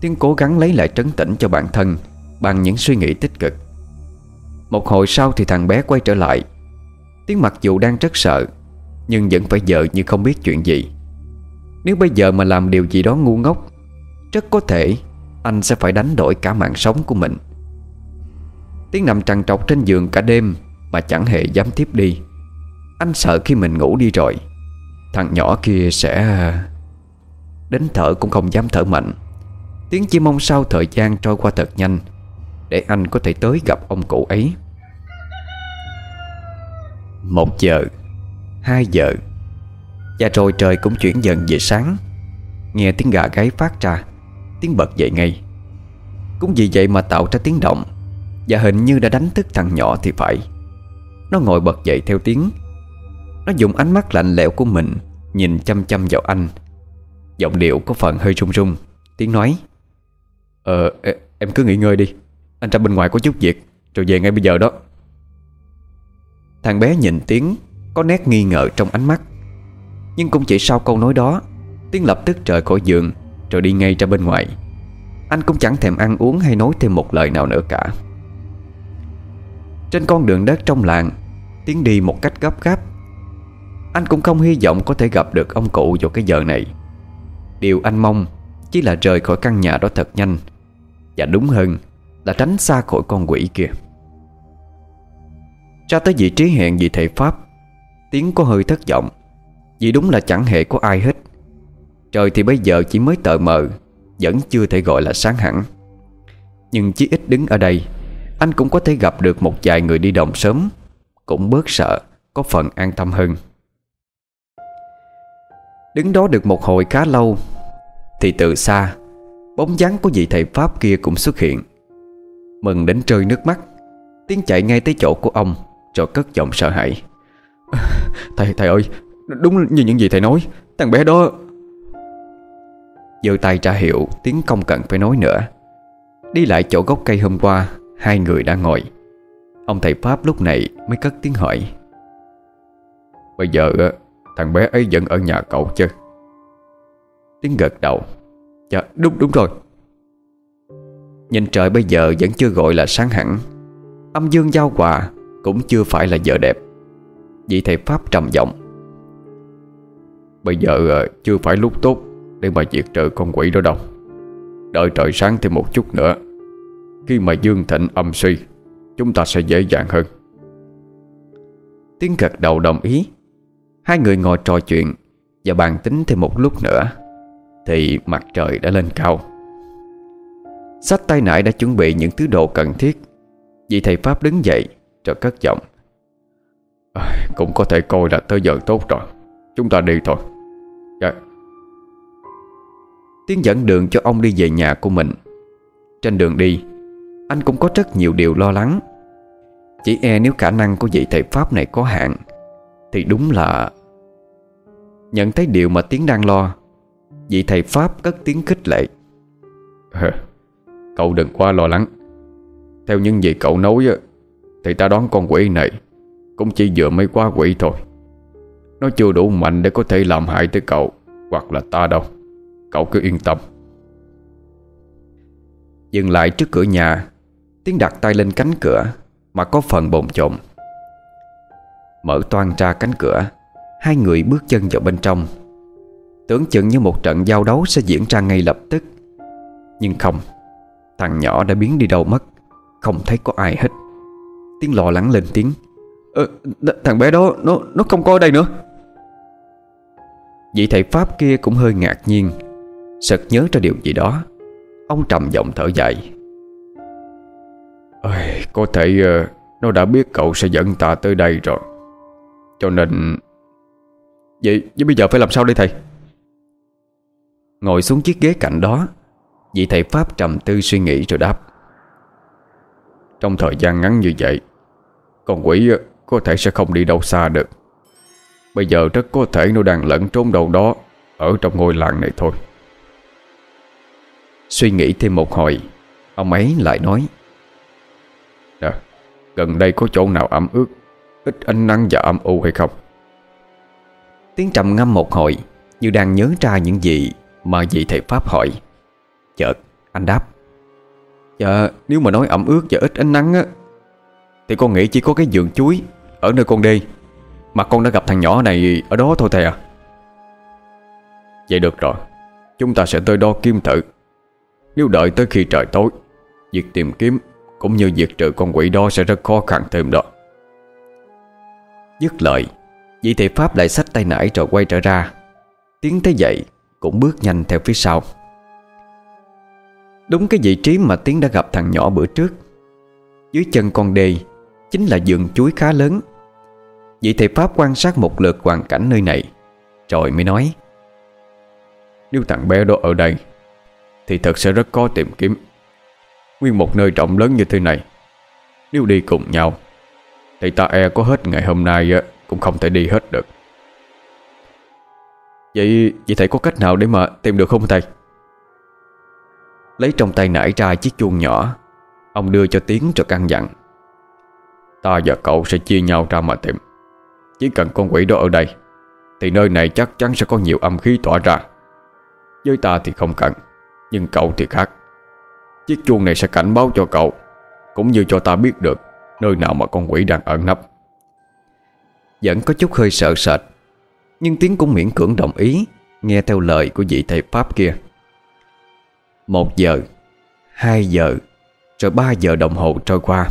A: Tiến cố gắng lấy lại trấn tĩnh cho bản thân Bằng những suy nghĩ tích cực. Một hồi sau thì thằng bé quay trở lại. Tiến mặc dù đang rất sợ, Nhưng vẫn phải vợ như không biết chuyện gì. Nếu bây giờ mà làm điều gì đó ngu ngốc, Rất có thể Anh sẽ phải đánh đổi cả mạng sống của mình. Tiếng nằm trằn trọc trên giường cả đêm Mà chẳng hề dám tiếp đi. Anh sợ khi mình ngủ đi rồi, Thằng nhỏ kia sẽ Đến thở cũng không dám thở mạnh. Tiến chỉ mong sao thời gian trôi qua thật nhanh Để anh có thể tới gặp ông cụ ấy. Một giờ, Hai giờ và rồi trời cũng chuyển dần về sáng. Nghe tiếng gà gáy phát ra, Tiếng bật dậy ngay. Cũng vì vậy mà tạo ra tiếng động. Và hình như đã đánh thức thằng nhỏ thì phải. Nó ngồi bật dậy theo tiếng. Nó dùng ánh mắt lạnh lẽo của mình Nhìn chăm chăm vào anh. Giọng điệu có phần hơi run run, Tiếng nói.
B: Ờ em cứ nghỉ ngơi đi. Anh ra bên ngoài có chút việc, Rồi về ngay bây giờ đó.
A: Thằng bé nhìn tiếng, Có nét nghi ngờ trong ánh mắt. Nhưng cũng chỉ sau câu nói đó Tiến lập tức trời khỏi giường, Rồi đi ngay ra bên ngoài. Anh cũng chẳng thèm ăn uống hay nói thêm một lời nào nữa cả. Trên con đường đất trong làng, Tiến đi một cách gấp gáp. Anh cũng không hy vọng có thể gặp được ông cụ vào cái giờ này. Điều anh mong Chỉ là rời khỏi căn nhà đó thật nhanh, Và đúng hơn Là tránh xa khỏi con quỷ kia. Ra tới vị trí hẹn vị thầy Pháp, Tiến có hơi thất vọng. Vì đúng là chẳng hề có ai hết. Trời thì bây giờ chỉ mới tờ mờ Vẫn chưa thể gọi là sáng hẳn. Nhưng chí ít đứng ở đây Anh cũng có thể gặp được một vài người đi đồng sớm Cũng bớt sợ Có phần an tâm hơn. Đứng đó được một hồi khá lâu Thì từ xa Bóng dáng của vị thầy Pháp kia cũng xuất hiện. Mừng đến trời nước mắt Tiến chạy ngay tới chỗ của ông Rồi cất giọng sợ hãi.
B: Thầy, thầy ơi Đúng như những gì thầy nói, Thằng bé đó
A: giơ tay trả hiệu, tiếng không cần phải nói nữa. Đi lại chỗ gốc cây hôm qua, Hai người đã ngồi. Ông thầy Pháp lúc này mới cất tiếng hỏi.
B: Bây giờ, Thằng bé ấy vẫn ở nhà cậu chứ?
A: Tiếng gật đầu.
B: Dạ đúng đúng rồi.
A: Nhìn trời bây giờ vẫn chưa gọi là sáng hẳn. Âm dương giao hòa Cũng chưa phải là giờ đẹp. Vị thầy Pháp trầm giọng.
B: Bây giờ ờ, chưa phải lúc tốt Để mà diệt trừ con quỷ đó đâu. Đợi trời sáng thêm một chút nữa Khi mà dương thịnh âm suy Chúng ta sẽ dễ dàng hơn.
A: Tiếng gật đầu đồng ý. Hai người ngồi trò chuyện Và bàn tính thêm một lúc nữa Thì mặt trời đã lên cao. Sách tay nải đã chuẩn bị những thứ đồ cần thiết. Vị thầy Pháp đứng dậy Rồi cất giọng.
B: À, Cũng có thể coi là tới giờ tốt rồi. Chúng ta đi thôi.
A: Tiến dẫn đường cho ông đi về nhà của mình. Trên đường đi, Anh cũng có rất nhiều điều lo lắng. Chỉ e nếu khả năng của vị thầy Pháp này có hạn, Thì đúng là Nhận thấy điều mà Tiến đang lo, Vị thầy Pháp cất tiếng khích lệ.
B: Cậu đừng quá lo lắng. Theo những gì cậu nói Thì ta đoán con quỷ này Cũng chỉ vừa mới quá quỷ thôi. Nó chưa đủ mạnh để có thể làm hại tới cậu Hoặc là ta đâu. Cậu cứ yên tâm.
A: Dừng lại trước cửa nhà Tiến đặt tay lên cánh cửa Mà có phần bồn chồn. Mở toan ra cánh cửa Hai người bước chân vào bên trong. Tưởng chừng như một trận giao đấu sẽ diễn ra ngay lập tức. Nhưng không Thằng nhỏ đã biến đi đâu mất Không thấy có ai hết. Tiếng lo lắng lên tiếng ờ, Thằng bé đó nó nó không có ở đây nữa. Vị thầy Pháp kia cũng hơi ngạc nhiên Sật nhớ ra điều gì đó. Ông trầm giọng thở dài.
B: Ôi, Có thể uh, Nó đã biết cậu sẽ dẫn ta tới đây rồi. Cho nên
A: Vậy, vậy bây giờ phải làm sao đây thầy? Ngồi xuống chiếc ghế cạnh đó Vị thầy Pháp trầm tư suy nghĩ rồi đáp.
B: Trong thời gian ngắn như vậy Con quỷ có thể sẽ không đi đâu xa được. Bây giờ rất có thể nó đang lẫn trốn đâu đó Ở trong ngôi làng này thôi
A: Suy nghĩ thêm một hồi, Ông ấy lại nói.
B: Nè, Gần đây có chỗ nào ẩm ướt, Ít ánh nắng và âm u hay không?
A: Tiếng trầm ngâm một hồi, Như đang nhớ ra những gì Mà vị thầy Pháp hỏi. Chợt, anh đáp. Dạ nếu mà nói ẩm ướt và ít ánh nắng á, Thì con nghĩ chỉ có cái vườn chuối Ở nơi con đi, Mà con đã gặp thằng nhỏ này ở đó thôi thầy à.
B: Vậy được rồi, Chúng ta sẽ tới đo kim thử. Nếu đợi tới khi trời tối, Việc tìm kiếm Cũng như việc trừ con quỷ đó sẽ rất khó khăn thêm đó.
A: Dứt lời, Vị thầy Pháp lại xách tay nải rồi quay trở ra. Tiến thấy vậy Cũng bước nhanh theo phía sau. Đúng cái vị trí mà Tiến đã gặp thằng nhỏ bữa trước. Dưới chân con đê Chính là vườn chuối khá lớn. Vị thầy Pháp quan sát một lượt hoàn cảnh nơi này Rồi mới nói,
B: Nếu thằng bé đó ở đây thì thật sẽ rất khó tìm kiếm. Nguyên một nơi rộng lớn như thế này Nếu đi cùng nhau Thì ta e có hết ngày hôm nay Cũng không thể đi hết được.
A: Vậy, vậy thầy có cách nào để mà tìm được không thầy? Lấy trong tay nải ra chiếc chuông nhỏ Ông đưa cho Tiến cho căn dặn.
B: Ta và cậu sẽ chia nhau ra mà tìm. Chỉ cần con quỷ đó ở đây Thì nơi này chắc chắn sẽ có nhiều âm khí tỏa ra. Với ta thì không cần. Nhưng cậu thì khác. Chiếc chuông này sẽ cảnh báo cho cậu, Cũng như cho ta biết được Nơi nào mà con quỷ đang ẩn nấp.
A: Vẫn có chút hơi sợ sệt, Nhưng Tiến cũng miễn cưỡng đồng ý, Nghe theo lời của vị thầy Pháp kia. Một giờ, Hai giờ, Rồi ba giờ đồng hồ trôi qua.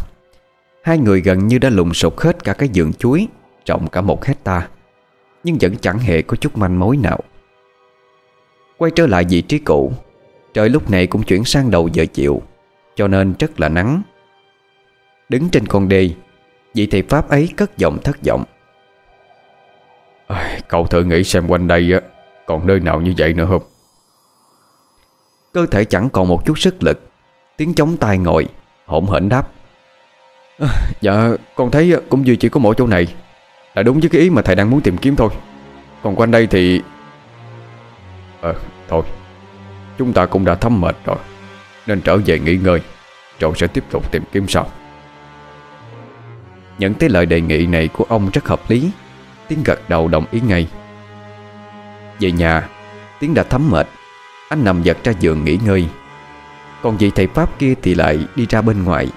A: Hai người gần như đã lùng sục hết cả cái vườn chuối Trọng cả một hecta, Nhưng vẫn chẳng hề có chút manh mối nào. Quay trở lại vị trí cũ Trời lúc này cũng chuyển sang đầu giờ chiều Cho nên rất là nắng. Đứng trên con đê Vị thầy Pháp ấy cất giọng thất vọng.
B: À, Cậu thử nghĩ xem quanh đây á Còn nơi nào như vậy nữa không?
A: Cơ thể chẳng còn một chút sức lực Tiếng chống tay ngồi Hỗn hển đáp. À, Dạ con thấy cũng duy chỉ có mỗi chỗ này Là đúng với cái ý mà thầy đang muốn tìm kiếm thôi. Còn quanh đây thì
B: Ờ thôi Chúng ta cũng đã thấm mệt rồi, Nên trở về nghỉ ngơi. Rồi sẽ tiếp tục tìm kiếm sau.
A: Nhận thấy lời đề nghị này của ông rất hợp lý. Tiến gật đầu đồng ý ngay. Về nhà, Tiến đã thấm mệt. Anh nằm giật ra giường nghỉ ngơi. Còn vị thầy Pháp kia thì lại đi ra bên ngoài,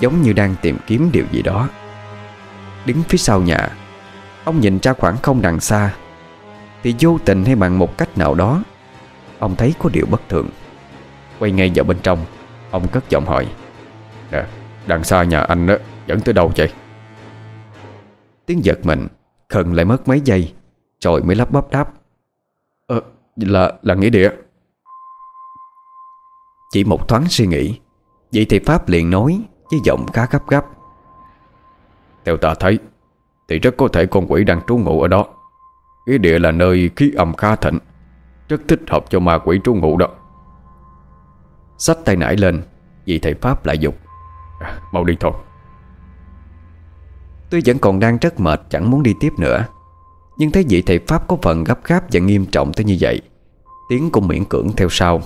A: Giống như đang tìm kiếm điều gì đó. Đứng phía sau nhà, Ông nhìn ra khoảng không đằng xa. Thì vô tình hay bằng một cách nào đó Ông thấy có điều bất thường. Quay ngay vào bên trong, Ông cất giọng hỏi,
B: Nè, đằng xa nhà anh đó Dẫn tới đâu vậy?
A: Tiếng giật mình Khần lại mất mấy giây, Rồi mới lắp bắp đáp
B: Ờ là là nghĩa địa.
A: Chỉ một thoáng suy nghĩ Vậy thì Pháp liền nói Với giọng khá gấp gáp,
B: Theo ta thấy, Thì rất có thể con quỷ đang trú ngụ ở đó. Nghĩa địa là nơi khí âm khá thịnh rất thích hợp cho ma quỷ trú ngụ đó.
A: Xách tay nải lên Vì thầy Pháp lại dục
B: à, Mau đi thôi.
A: Tôi vẫn còn đang rất mệt Chẳng muốn đi tiếp nữa Nhưng thấy vị thầy Pháp có phần gấp gáp Và nghiêm trọng tới như vậy Tiếng cũng miễn cưỡng theo sau.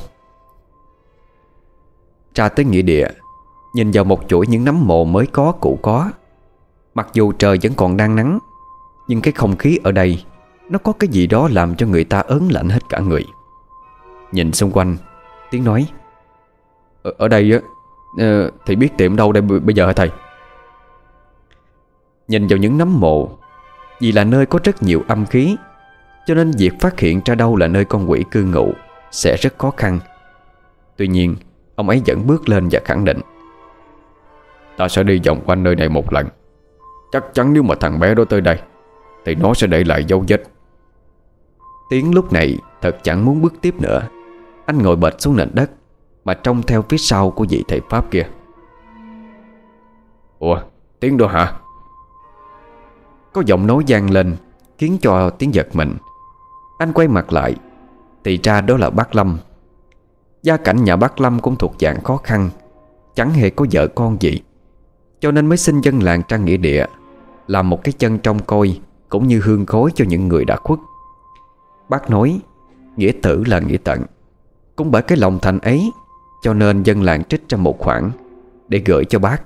A: Ra tới nghĩa địa Nhìn vào một chuỗi những nấm mồ mới có cũ có. Mặc dù trời vẫn còn đang nắng Nhưng cái không khí ở đây nó có cái gì đó làm cho người ta ớn lạnh hết cả người. Nhìn xung quanh Tiếng nói.
B: Ở, ở đây á ờ, Thì biết tiệm đâu đây bây giờ hả thầy?
A: Nhìn vào những nấm mộ Vì là nơi có rất nhiều âm khí Cho nên việc phát hiện ra đâu là nơi con quỷ cư ngụ Sẽ rất khó khăn. Tuy nhiên Ông ấy vẫn bước lên và khẳng định.
B: Ta sẽ đi vòng quanh nơi này một lần. Chắc chắn nếu mà thằng bé đó tới đây Thì nó sẽ để lại dấu vết.
A: Tiến lúc này thật chẳng muốn bước tiếp nữa. Anh ngồi bệt xuống nền đất, Mà trông theo phía sau của vị thầy Pháp kia.
B: Ủa Tiến đâu hả?
A: Có giọng nói gian lên, Khiến cho tiếng giật mình. Anh quay mặt lại, Thì ra đó là bác Lâm. Gia cảnh nhà bác Lâm cũng thuộc dạng khó khăn, Chẳng hề có vợ con gì. Cho nên mới xin dân làng trang nghĩa địa Làm một cái chân trong coi, Cũng như hương khối cho những người đã khuất. Bác nói, Nghĩa tử là nghĩa tận. Cũng bởi cái lòng thành ấy, Cho nên dân làng trích ra một khoản Để gửi cho bác,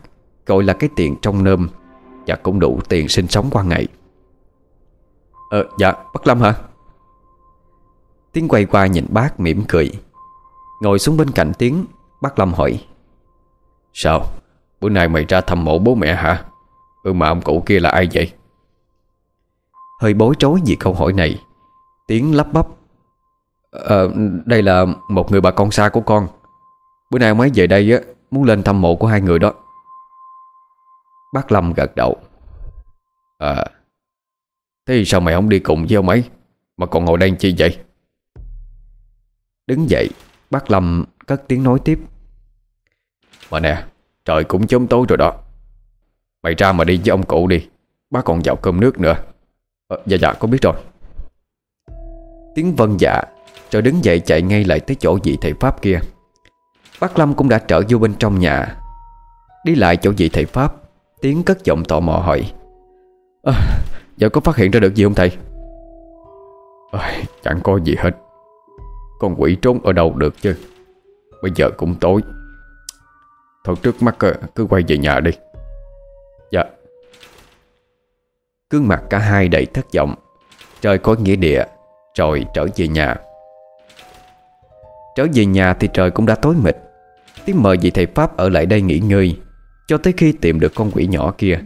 A: Gọi là cái tiền trong nơm Và cũng đủ tiền sinh sống qua ngày.
B: Ờ dạ bác Lâm hả?
A: Tiến quay qua nhìn bác mỉm cười. Ngồi xuống bên cạnh Tiến Bác Lâm hỏi.
B: Sao? Bữa nay mày ra thăm mộ bố mẹ hả? Ừ mà ông cụ kia là ai vậy?
A: Hơi bối rối vì câu hỏi này tiếng lắp bắp.
B: À, đây là một người bà con xa của con. Bữa nay ông ấy về đây á Muốn lên thăm mộ của hai người đó.
A: Bác Lâm gật đầu.
B: À Thế sao mày không đi cùng với ông ấy? Mà còn ngồi đây chi vậy?
A: Đứng dậy Bác Lâm cất tiếng nói tiếp.
B: Mà nè Trời cũng chớm tối rồi đó. Mày ra mà đi với ông cụ đi Bác còn dạo cơm nước nữa. À, Dạ dạ có biết rồi.
A: Tiếng vân dạ Rồi đứng dậy chạy ngay lại tới chỗ vị thầy Pháp kia. Bác Lâm cũng đã trở vô bên trong nhà. Đi lại chỗ vị thầy Pháp Tiến cất giọng tò mò hỏi
B: à, Giờ có phát hiện ra được gì không thầy? À, Chẳng có gì hết. Con quỷ trốn ở đâu được chứ? Bây giờ cũng tối. Thôi trước mắt ờ, cứ quay về nhà đi. Dạ.
A: Cương mặt cả hai đầy thất vọng. Trời có nghĩa địa rồi trở về nhà. Trở về nhà thì trời cũng đã tối mịt. Tiếng mời vị thầy Pháp ở lại đây nghỉ ngơi, Cho tới khi tìm được con quỷ nhỏ kia.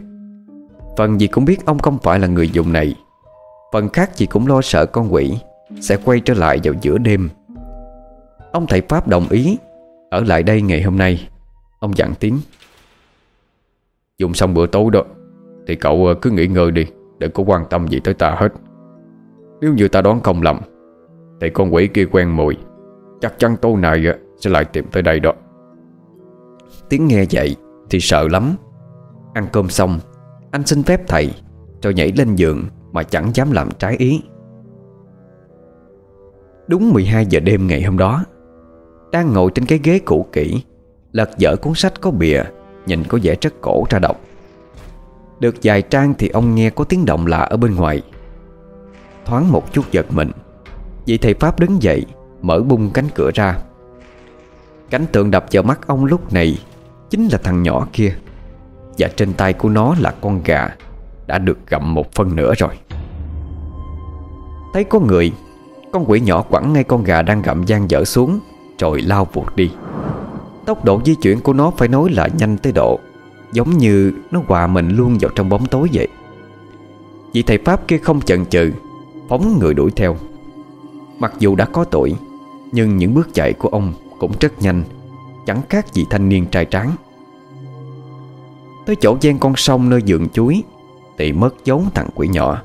A: Phần gì cũng biết ông không phải là người dùng này. Phần khác chị cũng lo sợ con quỷ Sẽ quay trở lại vào giữa đêm. Ông thầy Pháp đồng ý, Ở lại đây ngày hôm nay. Ông dặn tiếng,
B: Dùng xong bữa tối đó, Thì cậu ờ, cứ nghỉ ngơi đi, Đừng có quan tâm gì tới ta hết. Nếu như ta đoán không lầm, Thì con quỷ kia quen mùi. Chắc chắn tối nay ờ, sẽ lại tìm tới đây đó.
A: Tiếng nghe vậy Thì sợ lắm. Ăn cơm xong, Anh xin phép thầy Rồi nhảy lên giường Mà chẳng dám làm trái ý. Đúng 12 giờ đêm ngày hôm đó, Đang ngồi trên cái ghế cũ kỹ, Lật dở cuốn sách có bìa, Nhìn có vẻ rất cổ ra đọc. Được vài trang thì ông nghe có tiếng động lạ ở bên ngoài. Thoáng một chút giật mình. Vị thầy Pháp đứng dậy, Mở bung cánh cửa ra. Cánh tượng đập vào mắt ông lúc này Chính là thằng nhỏ kia, Và trên tay của nó là con gà Đã được gặm một phân nữa rồi. Thấy có người, Con quỷ nhỏ quẳng ngay con gà đang gặm gian dở xuống, Rồi lao vụt đi. Tốc độ di chuyển của nó phải nói là nhanh tới độ, Giống như nó hòa mình luôn vào trong bóng tối vậy. Vị thầy Pháp kia không chần chừ Phóng người đuổi theo. Mặc dù đã có tuổi Nhưng những bước chạy của ông cũng rất nhanh, Chẳng khác gì thanh niên trai tráng. Tới chỗ gian con sông nơi vườn chuối, Thì mất dấu thằng quỷ nhỏ.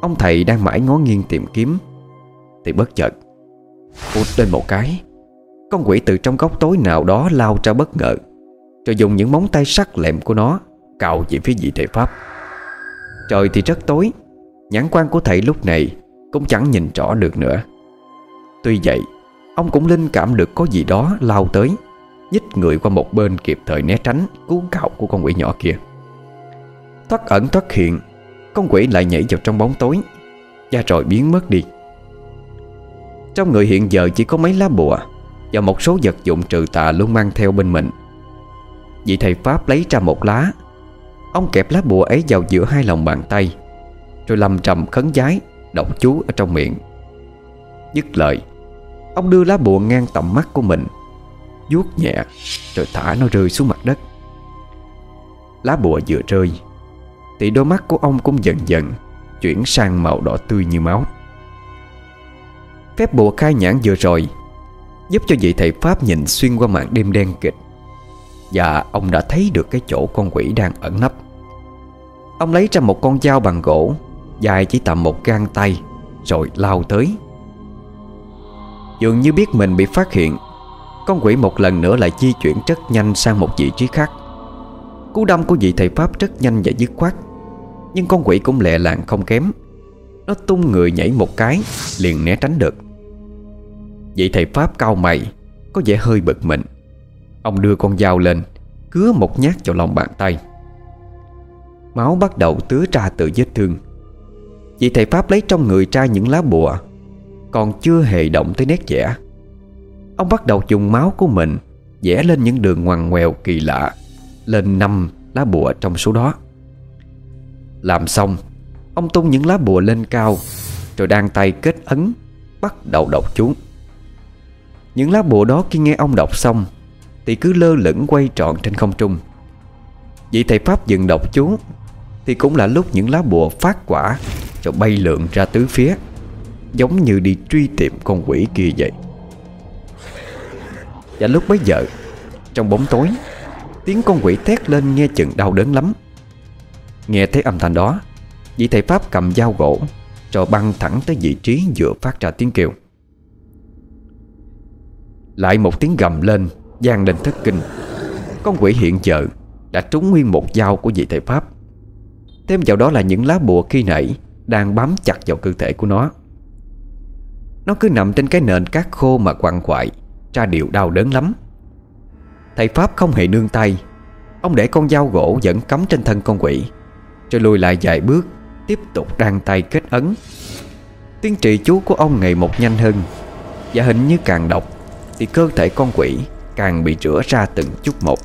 A: Ông thầy đang mãi ngó nghiêng tìm kiếm, Thì bất chợt Phút lên một cái. Con quỷ từ trong góc tối nào đó lao ra bất ngờ, Rồi dùng những móng tay sắc lẹm của nó Cào về phía vị thầy Pháp. Trời thì rất tối Nhãn quan của thầy lúc này Cũng chẳng nhìn rõ được nữa. Tuy vậy, Ông cũng linh cảm được có gì đó lao tới, Nhích người qua một bên kịp thời né tránh Cú cạo của con quỷ nhỏ kia. Thoát ẩn thoát hiện, Con quỷ lại nhảy vào trong bóng tối Và rồi biến mất đi. Trong người hiện giờ chỉ có mấy lá bùa Và một số vật dụng trừ tà luôn mang theo bên mình. Vị thầy Pháp lấy ra một lá. Ông kẹp lá bùa ấy vào giữa hai lòng bàn tay rồi lầm trầm khấn giái, Đọc chú ở trong miệng. Dứt lời, Ông đưa lá bùa ngang tầm mắt của mình, vuốt nhẹ, Rồi thả nó rơi xuống mặt đất. Lá bùa vừa rơi, Thì đôi mắt của ông cũng dần dần Chuyển sang màu đỏ tươi như máu. Phép bùa khai nhãn vừa rồi Giúp cho vị thầy Pháp nhìn xuyên qua màn đêm đen kịch, Và ông đã thấy được cái chỗ con quỷ đang ẩn nấp. Ông lấy ra một con dao bằng gỗ Dài chỉ tầm một gang tay, Rồi lao tới. Dường như biết mình bị phát hiện, Con quỷ một lần nữa lại di chuyển rất nhanh sang một vị trí khác. Cú đâm của vị thầy Pháp rất nhanh và dứt khoát, Nhưng con quỷ cũng lẹ làng không kém. Nó tung người nhảy một cái, Liền né tránh được. Vị thầy Pháp cao mày, Có vẻ hơi bực mình. Ông đưa con dao lên, Cứa một nhát vào lòng bàn tay. Máu bắt đầu tứa ra từ vết thương. Vị thầy Pháp lấy trong người ra những lá bùa, Còn chưa hề động tới nét vẽ. Ông bắt đầu dùng máu của mình Vẽ lên những đường ngoằn ngoèo kỳ lạ, Lên năm lá bùa trong số đó. Làm xong, Ông tung những lá bùa lên cao, Rồi đang tay kết ấn, Bắt đầu đọc chú Những lá bùa đó khi nghe ông đọc xong, Thì cứ lơ lửng quay trọn trên không trung. Vị thầy Pháp dừng đọc chú, Thì cũng là lúc những lá bùa phát quả rồi bay lượn ra tứ phía, Giống như đi truy tìm con quỷ kia vậy. Và lúc bấy giờ, Trong bóng tối, Tiếng con quỷ thét lên nghe chừng đau đớn lắm. Nghe thấy âm thanh đó, Vị thầy Pháp cầm dao gỗ Rồi băng thẳng tới vị trí vừa phát ra tiếng kêu. Lại một tiếng gầm lên giang lên thất kinh. Con quỷ hiện giờ Đã trúng nguyên một dao của vị thầy Pháp. Thêm vào đó là những lá bùa khi nãy đang bám chặt vào cơ thể của nó. Nó cứ nằm trên cái nền cát khô mà quằn quại, Ra điều đau đớn lắm. Thầy Pháp không hề nương tay. Ông để con dao gỗ vẫn cắm trên thân con quỷ, Rồi lùi lại vài bước, Tiếp tục đan tay kết ấn. Tiên trị chú của ông ngày một nhanh hơn, Và hình như càng đọc Thì cơ thể con quỷ càng bị rửa ra từng chút một.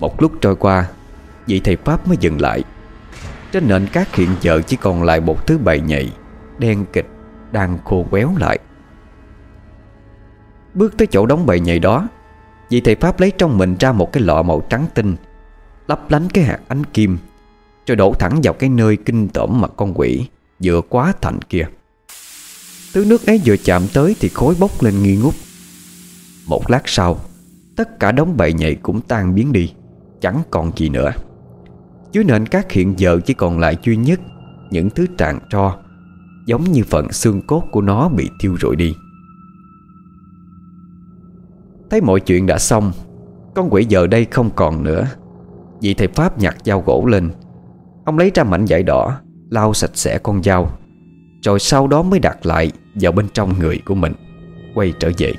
A: Một lúc trôi qua, Vị thầy Pháp mới dừng lại. Trên nền cát hiện giờ chỉ còn lại một thứ bầy nhầy, Đen kịch, Đang khô quéo lại. Bước tới chỗ đóng bầy nhầy đó, Vị thầy Pháp lấy trong mình ra một cái lọ màu trắng tinh, Lấp lánh cái hạt ánh kim, Rồi đổ thẳng vào cái nơi kinh tởm mặt con quỷ Vừa quá thành kia. Thứ nước ấy vừa chạm tới Thì khối bốc lên nghi ngút. Một lát sau, Tất cả đống bầy nhầy cũng tan biến đi, Chẳng còn gì nữa. Dưới nền cát hiện giờ chỉ còn lại duy nhất Những thứ tràn tro, Giống như phần xương cốt của nó bị thiêu rụi đi. Thấy mọi chuyện đã xong, Con quỷ giờ đây không còn nữa. Vị thầy Pháp nhặt dao gỗ lên. Ông lấy ra mảnh vải đỏ, Lau sạch sẽ con dao, Rồi sau đó mới đặt lại Vào bên trong người của mình, Quay trở về.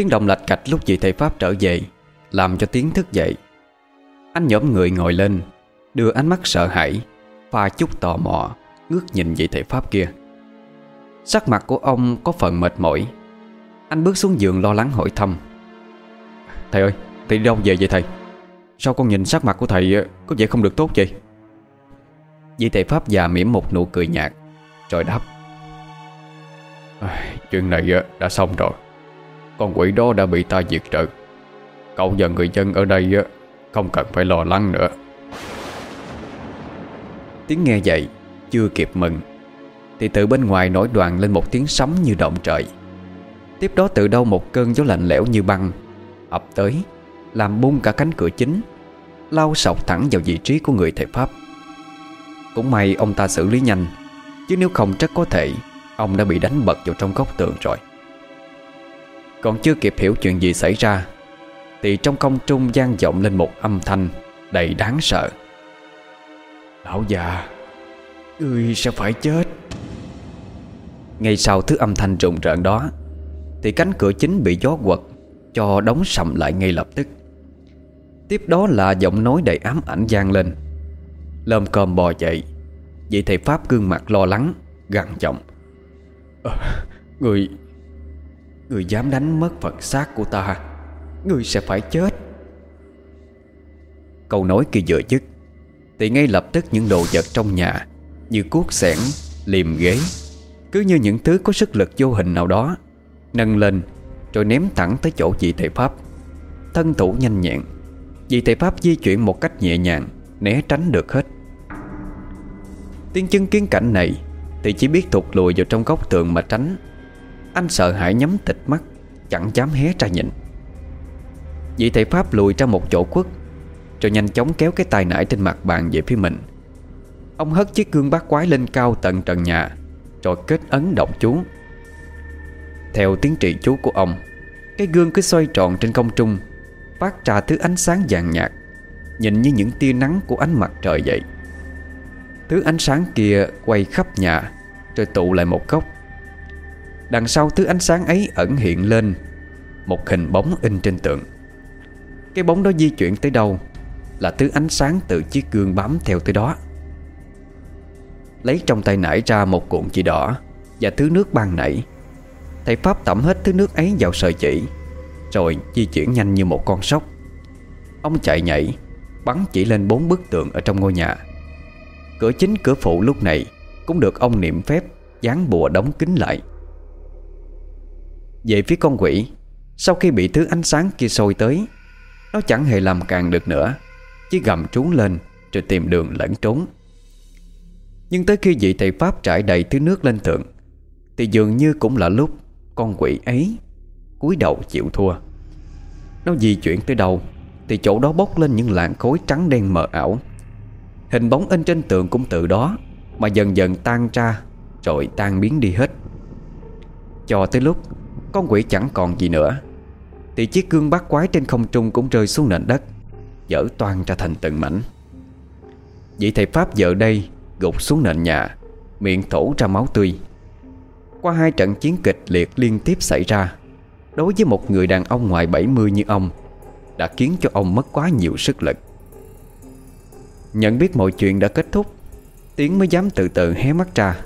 A: Tiếng động lạch cạch lúc vị thầy Pháp trở về Làm cho tiếng thức dậy. Anh nhóm người ngồi lên Đưa ánh mắt sợ hãi Pha chút tò mò Ngước nhìn vị thầy Pháp kia. Sắc mặt của ông có phần mệt mỏi. Anh bước xuống giường lo lắng hỏi thăm. Thầy ơi Thầy đi đâu về vậy thầy? Sao con nhìn sắc mặt của thầy ờ, có vẻ không được tốt vậy? Vị thầy Pháp già mỉm một nụ cười nhạt Rồi đáp.
B: À, Chuyện này ờ, đã xong rồi. Con quỷ đó đã bị ta diệt trừ. Cậu và người dân ở đây Không cần phải lo lắng nữa.
A: Tiếng nghe vậy, Chưa kịp mừng, Thì từ bên ngoài nổi đoàn lên một tiếng sấm như động trời. Tiếp đó từ đâu một cơn gió lạnh lẽo như băng, ập tới, Làm bung cả cánh cửa chính, Lao sọc thẳng vào vị trí của người thầy Pháp. Cũng may ông ta xử lý nhanh, Chứ nếu không chắc có thể, Ông đã bị đánh bật vào trong góc tường rồi. Còn chưa kịp hiểu chuyện gì xảy ra Thì trong công trung gian vọng lên một âm thanh Đầy đáng sợ.
B: Lão già Ngươi sẽ phải chết.
A: Ngay sau thứ âm thanh rùng rợn đó Thì cánh cửa chính bị gió quật Cho đóng sầm lại ngay lập tức. Tiếp đó là giọng nói đầy ám ảnh gian lên. Lơm cơm bò dậy Vị thầy Pháp gương mặt lo lắng Gằn giọng. À, Người Người dám đánh mất phần xác của ta Người sẽ phải chết. Câu nói kia vừa dứt Thì ngay lập tức những đồ vật trong nhà Như cuốc sẻn, liềm ghế Cứ như những thứ có sức lực vô hình nào đó Nâng lên Rồi ném thẳng tới chỗ vị thầy Pháp. Thân thủ nhanh nhẹn Vị thầy Pháp di chuyển một cách nhẹ nhàng Né tránh được hết. Tiếng chứng kiến cảnh này Thì chỉ biết thụt lùi vào trong góc tường mà tránh. Anh sợ hãi nhắm tịch mắt, Chẳng dám hé ra nhìn. Vị thầy Pháp lùi ra một chỗ quất Rồi nhanh chóng kéo cái tay nải trên mặt bàn về phía mình. Ông hất chiếc gương bát quái lên cao tận trần nhà, Rồi kết ấn động chú. Theo tiếng trị chú của ông, Cái gương cứ xoay tròn trên không trung, Phát ra thứ ánh sáng vàng nhạt, Nhìn như những tia nắng của ánh mặt trời vậy. Thứ ánh sáng kia quay khắp nhà, Rồi tụ lại một góc. Đằng sau thứ ánh sáng ấy ẩn hiện lên Một hình bóng in trên tượng. Cái bóng đó di chuyển tới đâu Là thứ ánh sáng từ chiếc gương bám theo tới đó. Lấy trong tay nải ra một cuộn chỉ đỏ Và thứ nước ban nảy Thầy Pháp tẩm hết thứ nước ấy vào sợi chỉ, Rồi di chuyển nhanh như một con sóc. Ông chạy nhảy, Bắn chỉ lên bốn bức tượng ở trong ngôi nhà. Cửa chính, cửa phụ lúc này Cũng được ông niệm phép, Dán bùa đóng kín lại. Về phía con quỷ. Sau khi bị thứ ánh sáng kia sôi tới, Nó chẳng hề làm càng được nữa, Chỉ gầm trú lên Rồi tìm đường lẫn trốn. Nhưng tới khi vị thầy Pháp trải đầy thứ nước lên tượng Thì dường như cũng là lúc Con quỷ ấy cúi đầu chịu thua. Nó di chuyển tới đâu, Thì chỗ đó bốc lên những làn khối trắng đen mờ ảo. Hình bóng in trên tượng cũng từ đó Mà dần dần tan ra, Rồi tan biến đi hết. Cho tới lúc con quỷ chẳng còn gì nữa. Thì chiếc gương bát quái trên không trung Cũng rơi xuống nền đất, Dở toan ra thành từng mảnh. Vị thầy Pháp giờ đây Gục xuống nền nhà, Miệng thổ ra máu tươi. Qua hai trận chiến kịch liệt liên tiếp xảy ra, Đối với một người đàn ông ngoài 70 như ông, Đã khiến cho ông mất quá nhiều sức lực. Nhận biết mọi chuyện đã kết thúc, Tiến mới dám từ từ hé mắt ra.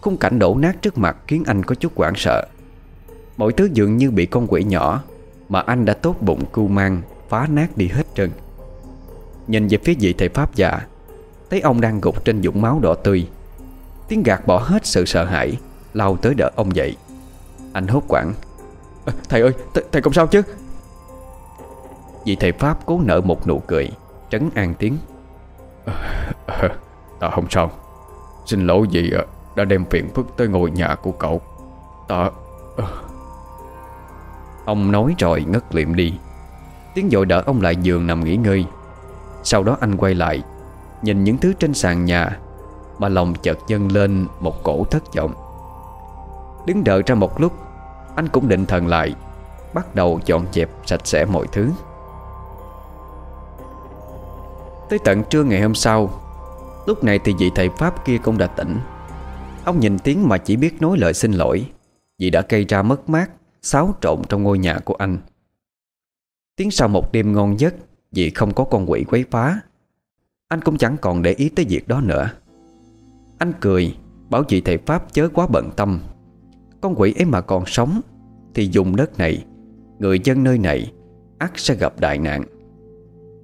A: Khung cảnh đổ nát trước mặt khiến anh có chút hoảng sợ. Mọi thứ dường như bị con quỷ nhỏ Mà anh đã tốt bụng cưu mang Phá nát đi hết trơn. Nhìn về phía vị thầy Pháp già Thấy ông đang gục trên dũng máu đỏ tươi. Tiếng gạt bỏ hết sự sợ hãi Lao tới đỡ ông dậy. Anh hốt quảng à, Thầy ơi, th thầy không sao chứ? Vị thầy Pháp cố nở một nụ cười Trấn an tiếng.
B: À, Ta không sao. Xin lỗi vì đã đem phiền phức tới ngôi nhà của cậu. Ta
A: Ông nói rồi ngất liệm đi. Tiếng dội đỡ ông lại giường nằm nghỉ ngơi. Sau đó anh quay lại, Nhìn những thứ trên sàn nhà Mà lòng chợt dâng lên một cổ thất vọng. Đứng đợi ra một lúc, Anh cũng định thần lại, Bắt đầu dọn dẹp sạch sẽ mọi thứ. Tới tận trưa ngày hôm sau, Lúc này thì vị thầy Pháp kia cũng đã tỉnh. Ông nhìn tiếng mà chỉ biết nói lời xin lỗi Vì đã gây ra mất mát. Xáo trộn trong ngôi nhà của anh. Tiếng sau một đêm ngon giấc, Vì không có con quỷ quấy phá, Anh cũng chẳng còn để ý tới việc đó nữa. Anh cười, Bảo chị thầy Pháp chớ quá bận tâm. Con quỷ ấy mà còn sống, Thì dùng đất này, Người dân nơi này, ắt sẽ gặp đại nạn.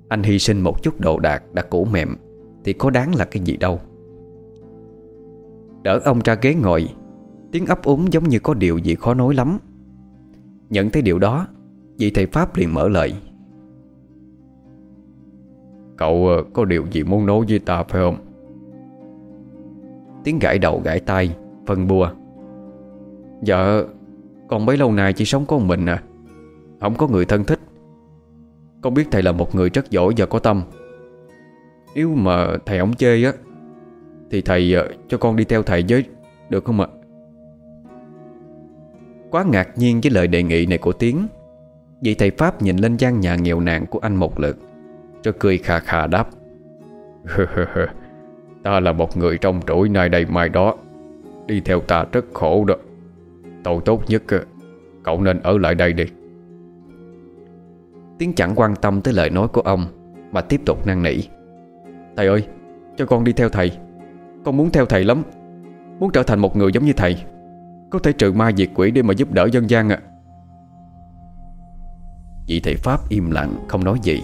A: Anh hy sinh một chút đồ đạc đã cũ mềm, Thì có đáng là cái gì đâu. Đỡ ông ra ghế ngồi, Tiếng ấp úng giống như có điều gì khó nói lắm. Nhận thấy điều đó, Vị thầy Pháp liền mở lời.
B: Cậu ờ, có điều gì muốn nói với ta phải không?
A: Tiếng gãi đầu gãi tay Phân bua.
B: Dạ Còn bấy lâu nay chỉ sống có một mình à? Không có người thân thích. Con biết thầy là một người rất giỏi và có tâm. Nếu mà thầy ổng chê á, Thì thầy ờ, cho con đi theo thầy với, Được không ạ?
A: Quá ngạc nhiên với lời đề nghị này của Tiến. Vị thầy Pháp nhìn lên gian nhà nghèo nàn của anh một lượt, cho cười khà khà đáp.
B: Ta là một người trong trỗi nay đây mai đó, Đi theo ta rất khổ đó. Tội tốt nhất, Cậu nên ở lại đây đi.
A: Tiến chẳng quan tâm tới lời nói của ông, Mà tiếp tục năn nỉ.
B: Thầy ơi, Cho con đi theo thầy. Con muốn theo thầy lắm. Muốn trở thành một người giống như thầy. Có thể trừ ma diệt quỷ để mà giúp đỡ dân gian à
A: Vị thầy Pháp im lặng, không nói gì.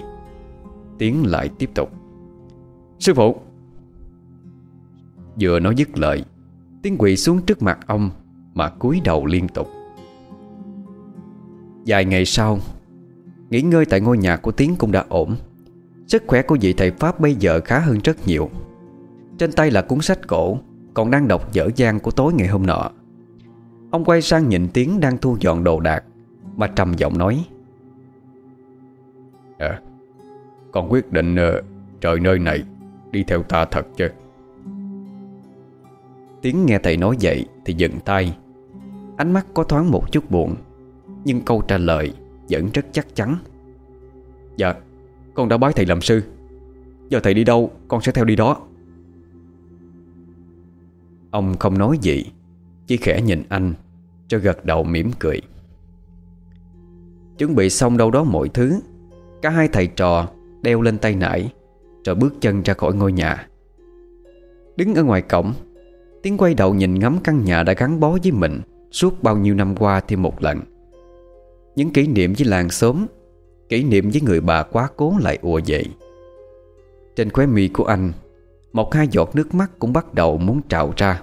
A: Tiến lại tiếp tục.
B: Sư phụ!
A: Vừa nói dứt lời Tiến quỳ xuống trước mặt ông Mà cúi đầu liên tục. Vài ngày sau, Nghỉ ngơi tại ngôi nhà của Tiến cũng đã ổn. Sức khỏe của vị thầy Pháp bây giờ khá hơn rất nhiều. Trên tay là cuốn sách cổ, Còn đang đọc dở dang của tối ngày hôm nọ. Ông quay sang nhìn Tiến đang thu dọn đồ đạc Mà trầm giọng nói.
B: À Con quyết định uh, trời nơi này Đi theo ta thật chứ.
A: Tiến nghe thầy nói vậy Thì dừng tay. Ánh mắt có thoáng một chút buồn Nhưng câu trả lời vẫn rất chắc chắn.
B: Dạ Con đã bái thầy làm sư. Giờ thầy đi đâu con sẽ theo đi đó.
A: Ông không nói gì chỉ khẽ nhìn anh, Cho gật đầu mỉm cười. Chuẩn bị xong đâu đó mọi thứ, Cả hai thầy trò đeo lên tay nải, Rồi bước chân ra khỏi ngôi nhà. Đứng ở ngoài cổng Tiến quay đầu nhìn ngắm căn nhà đã gắn bó với mình Suốt bao nhiêu năm qua thêm một lần. Những kỷ niệm với làng xóm, Kỷ niệm với người bà quá cố lại ùa dậy Trên khóe mi của anh, Một hai giọt nước mắt cũng bắt đầu muốn trào ra.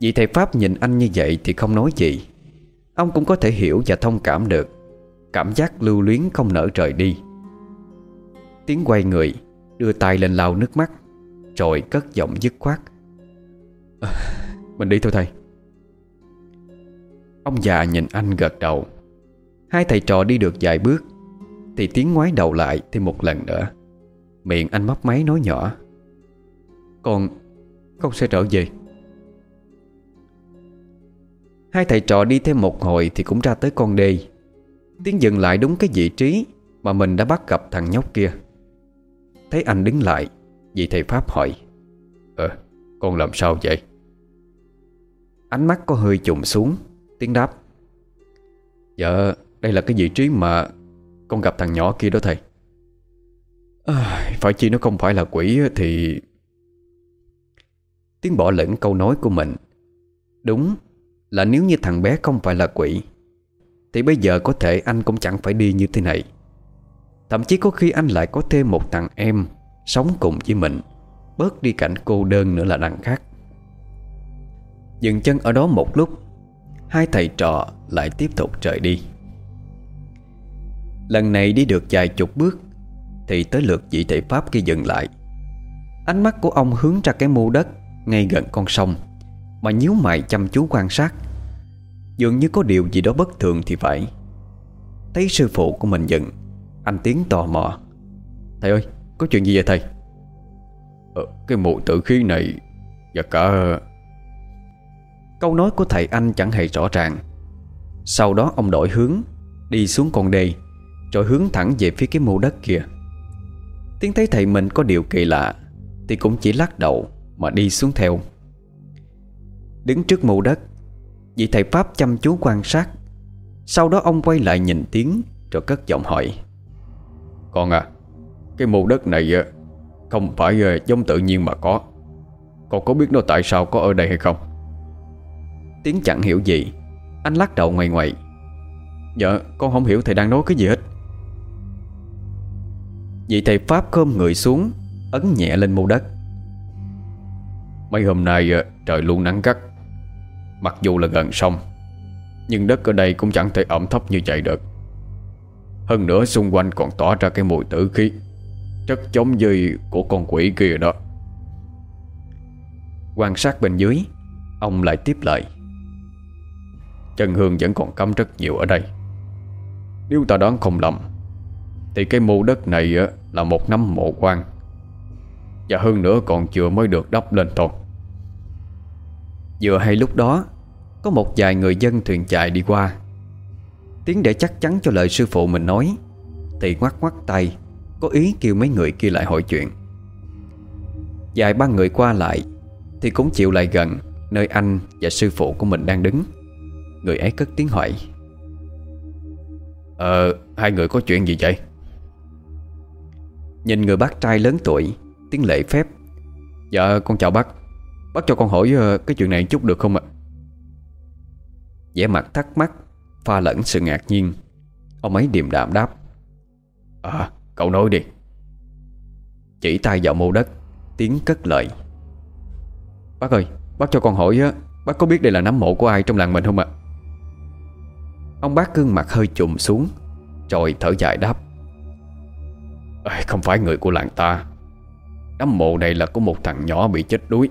A: Vị thầy Pháp nhìn anh như vậy thì không nói gì. Ông cũng có thể hiểu và thông cảm được. Cảm giác lưu luyến không nở rời đi. Tiến quay người Đưa tay lên lau nước mắt. Rồi cất giọng dứt khoát.
B: À, Mình đi thôi thầy.
A: Ông già nhìn anh gật đầu. Hai thầy trò đi được vài bước Thì tiếng ngoái đầu lại thêm một lần nữa. Miệng anh mấp máy nói nhỏ.
B: Con Con sẽ trở về.
A: Hai thầy trò đi thêm một hồi Thì cũng ra tới con đê. Tiến dừng lại đúng cái vị trí Mà mình đã bắt gặp thằng nhóc kia. Thấy anh đứng lại Vị thầy Pháp hỏi
B: Ờ con làm sao vậy?
A: Ánh mắt có hơi trùng xuống Tiến đáp
B: Dạ đây là cái vị trí mà Con gặp thằng nhỏ kia đó thầy. À, Phải chi nó không phải là quỷ thì
A: Tiến bỏ lẫn câu nói của mình. Đúng là nếu như thằng bé không phải là quỷ, Thì bây giờ có thể anh cũng chẳng phải đi như thế này. Thậm chí có khi anh lại có thêm một thằng em Sống cùng với mình, Bớt đi cảnh cô đơn nữa là đằng khác. Dừng chân ở đó một lúc, Hai thầy trò lại tiếp tục rời đi. Lần này đi được vài chục bước, Thì tới lượt vị thầy Pháp kia dừng lại. Ánh mắt của ông hướng ra cái mô đất Ngay gần con sông. Mà nhíu mày chăm chú quan sát. Dường như có điều gì đó bất thường thì phải. Thấy sư phụ của mình dừng Anh Tiến tò mò.
B: Thầy ơi có chuyện gì vậy thầy? Ờ, Cái mụ tử khí này Và cả
A: Câu nói của thầy anh chẳng hề rõ ràng. Sau đó ông đổi hướng Đi xuống con đê Rồi hướng thẳng về phía cái mô đất kia. Tiến thấy thầy mình có điều kỳ lạ Thì cũng chỉ lắc đầu Mà đi xuống theo Đứng trước mô đất. Vị thầy Pháp chăm chú quan sát. Sau đó ông quay lại nhìn Tiến Rồi cất giọng hỏi.
B: Con à Cái mô đất này Không phải giống tự nhiên mà có. Con có biết nó tại sao có ở đây hay không?
A: Tiến chẳng hiểu gì. Anh lắc đầu ngoài ngoại
B: Dạ con không hiểu thầy đang nói cái gì hết.
A: Vị thầy Pháp khom người xuống Ấn nhẹ lên mô đất.
B: Mấy hôm nay ờ, trời luôn nắng gắt Mặc dù là gần sông, Nhưng đất ở đây cũng chẳng thể ẩm thấp như vậy được. Hơn nữa, xung quanh còn tỏa ra cái mùi tử khí Chất chống dây của con quỷ kia đó.
A: Quan sát bên dưới, Ông lại tiếp lời.
B: Chân hương vẫn còn cắm rất nhiều ở đây. Nếu ta đoán không lầm, Thì cái mô đất này là một năm mộ quan, Và hơn nữa còn chưa mới được đắp lên thôi
A: Vừa hay lúc đó Có một vài người dân thuyền chạy đi qua. Tiến để chắc chắn cho lời sư phụ mình nói Thì ngoắt ngoắt tay Có ý kêu mấy người kia lại hội chuyện. Vài ba người qua lại Thì cũng chịu lại gần Nơi anh và sư phụ của mình đang đứng. Người ấy cất tiếng hỏi.
B: Ờ, hai người có chuyện gì vậy?
A: Nhìn người bác trai lớn tuổi Tiếng lệ phép.
B: Dạ, con chào bác. Bác cho con hỏi ờ, cái chuyện này chút được không ạ?
A: vẻ mặt thắc mắc Pha lẫn sự ngạc nhiên. Ông ấy điềm đạm đáp
B: À, cậu nói đi.
A: Chỉ tay vào mô đất Tiếng cất lời.
B: Bác ơi, bác cho con hỏi á Bác có biết đây là nắm mộ của ai trong làng mình không ạ?
A: Ông bác gương mặt hơi trùm xuống Rồi thở dài đáp
B: à, Không phải người của làng ta. Nắm mộ này là của một thằng nhỏ bị chết đuối.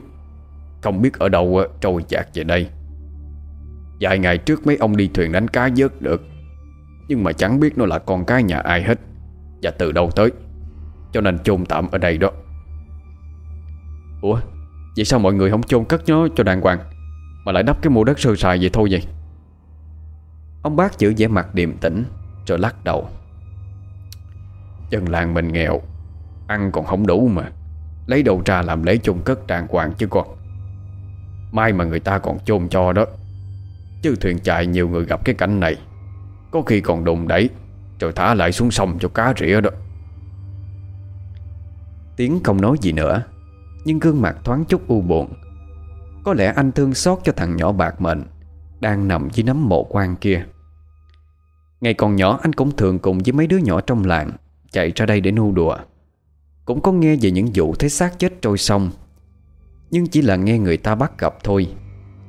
B: Không biết ở đâu trôi dạt về đây. Vài ngày trước mấy ông đi thuyền đánh cá vớt được, Nhưng mà chẳng biết nó là con cá nhà ai hết, Và từ đâu tới, Cho nên chôn tạm ở đây đó.
A: Ủa, Vậy sao mọi người không chôn cất nó cho đàng hoàng, Mà lại đắp cái mộ đất sơ sài vậy thôi vậy? Ông bác giữ vẻ mặt điềm tĩnh, Rồi lắc đầu.
B: Dân làng mình nghèo, Ăn còn không đủ mà, Lấy đầu ra làm lễ chôn cất đàng hoàng chứ con. Mai mà người ta còn chôn cho đó. Chứ thuyền chạy nhiều người gặp cái cảnh này. Có khi còn đùng đẩy, Rồi thả lại xuống sông cho cá rỉa đó.
A: Tiến không nói gì nữa, Nhưng gương mặt thoáng chút u buồn. Có lẽ anh thương xót cho thằng nhỏ bạc mệnh, Đang nằm dưới nấm mộ quan kia. Ngày còn nhỏ, anh cũng thường cùng với mấy đứa nhỏ trong làng Chạy ra đây để nu đùa. Cũng có nghe về những vụ thấy xác chết trôi sông. Nhưng chỉ là nghe người ta bắt gặp thôi,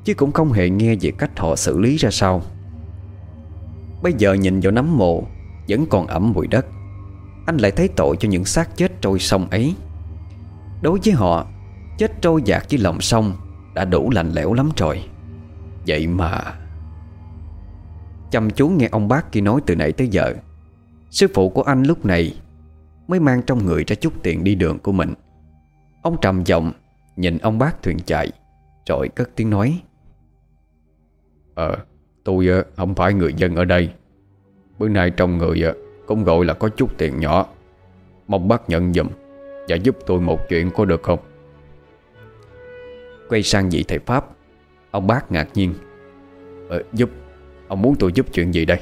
A: Chứ cũng không hề nghe về cách họ xử lý ra sao. Bây giờ nhìn vào nắm mộ, Vẫn còn ẩm bụi đất. Anh lại thấy tội cho những xác chết trôi sông ấy. Đối với họ, Chết trôi dạt dưới lòng sông Đã đủ lạnh lẽo lắm rồi. Vậy mà, Chăm chú nghe ông bác kia nói từ nãy tới giờ, Sư phụ của anh lúc này Mới mang trong người ra chút tiền đi đường của mình. Ông trầm giọng Nhìn ông bác thuyền chạy Rồi cất tiếng nói.
B: Ờ Tôi ờ, không phải người dân ở đây. Bữa nay trong người ờ, Cũng gọi là có chút tiền nhỏ. Mong bác nhận dùm Và giúp tôi một chuyện có được không?
A: Quay sang vị thầy Pháp Ông bác ngạc nhiên.
B: Ờ, Giúp Ông muốn tôi giúp chuyện gì đây?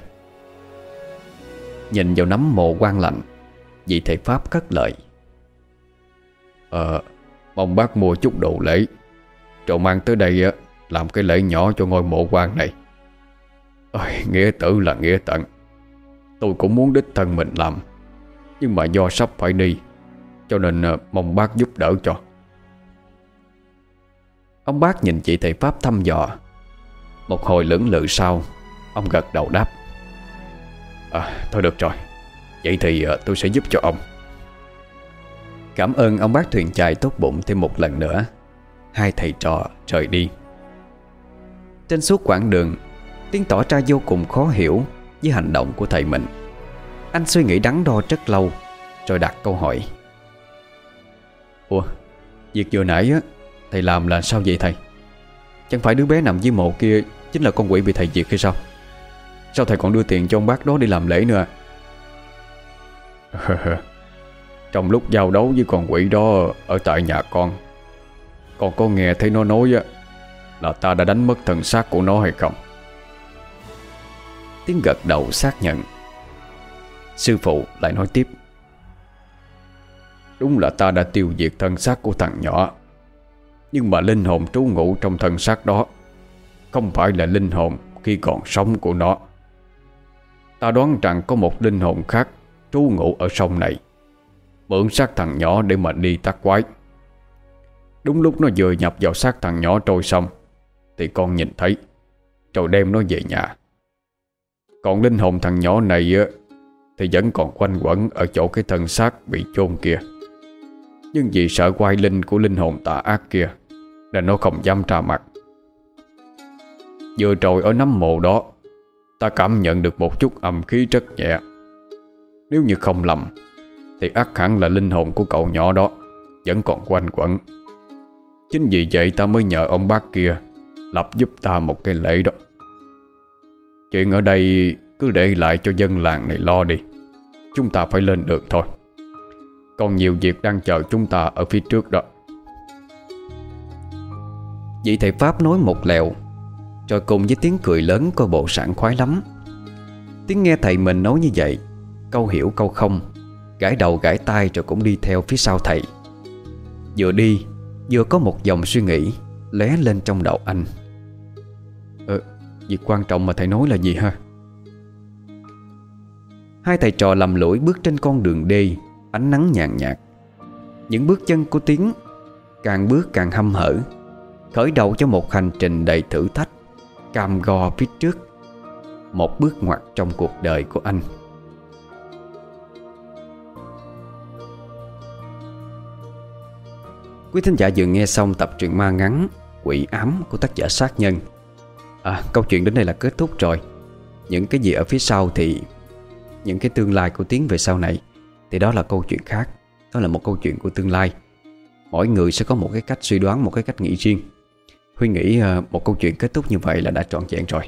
A: Nhìn vào nắm mồ quan lạnh Vị thầy Pháp cất lời.
B: Ờ Mong bác mua chút đồ lễ. Rồi mang tới đây Làm cái lễ nhỏ cho ngôi mộ quan này. Ôi, Nghĩa tử là nghĩa tận. Tôi cũng muốn đích thân mình làm Nhưng mà do sắp phải đi Cho nên ờ, mong bác giúp đỡ cho.
A: Ông bác nhìn chị thầy Pháp thăm dò. Một hồi lưỡng lự sau Ông gật đầu đáp.
B: À thôi được rồi. Vậy thì ờ, tôi sẽ giúp cho ông.
A: Cảm ơn ông bác thuyền chài tốt bụng thêm một lần nữa. Hai thầy trò rời đi. Trên suốt quãng đường Tiến tỏ ra vô cùng khó hiểu Với hành động của thầy mình. Anh suy nghĩ đắn đo rất lâu, Rồi đặt câu hỏi.
B: Ủa, Việc vừa nãy á, Thầy làm là sao vậy thầy? Chẳng phải đứa bé nằm dưới mộ kia Chính là con quỷ bị thầy diệt hay sao? Sao thầy còn đưa tiền cho ông bác đó đi làm lễ nữa à? Trong lúc giao đấu với con quỷ đó Ở tại nhà con. Con có nghe thấy nó nói á, Là ta đã đánh mất thần xác của nó hay không?
A: Tiếng gật đầu xác nhận. Sư phụ lại nói tiếp.
B: Đúng là ta đã tiêu diệt thân xác của thằng nhỏ, Nhưng mà linh hồn trú ngụ trong thân xác đó Không phải là linh hồn khi còn sống của nó. Ta đoán rằng có một linh hồn khác Trú ngụ ở sông này. Mượn xác thằng nhỏ để mà đi tắt quái. Đúng lúc nó vừa nhập vào xác thằng nhỏ trôi xong, Thì con nhìn thấy Rồi đem nó về nhà. Còn linh hồn thằng nhỏ này Thì vẫn còn quanh quẩn Ở chỗ cái thân xác bị chôn kia. Nhưng vì sợ quay linh của linh hồn tà ác kia, Nên nó không dám ra mặt. Vừa rồi ở nấm mộ đó, Ta cảm nhận được một chút âm khí rất nhẹ. Nếu như không lầm thì ác hẳn là linh hồn của cậu nhỏ đó, Vẫn còn quanh quẩn. Chính vì vậy ta mới nhờ ông bác kia Lập giúp ta một cái lễ đó. Chuyện ở đây Cứ để lại cho dân làng này lo đi. Chúng ta phải lên được thôi. Còn nhiều việc đang chờ chúng ta Ở phía trước đó.
A: Vị thầy Pháp nói một lèo, Rồi cùng với tiếng cười lớn Coi bộ sảng khoái lắm. Tiếng nghe thầy mình nói như vậy, Câu hiểu câu không Gãi đầu gãi tay rồi cũng đi theo phía sau thầy. Vừa đi Vừa có một dòng suy nghĩ lóe lên trong đầu anh. Ờ, việc quan trọng mà thầy nói là gì ha? Hai thầy trò lầm lũi bước trên con đường đi Ánh nắng nhàn nhạt. Những bước chân của Tiến Càng bước càng hâm hở Khởi đầu cho một hành trình đầy thử thách Cam go phía trước Một bước ngoặt trong cuộc đời của anh. Quý thính giả vừa nghe xong tập truyện ma ngắn Quỷ ám của tác giả sát nhân. À câu chuyện đến đây là kết thúc rồi. Những cái gì ở phía sau thì Những cái tương lai của Tiến về sau này Thì đó là câu chuyện khác. Đó là một câu chuyện của tương lai. Mỗi người sẽ có một cái cách suy đoán Một cái cách nghĩ riêng. Huy nghĩ à, một câu chuyện kết thúc như vậy là đã trọn vẹn rồi.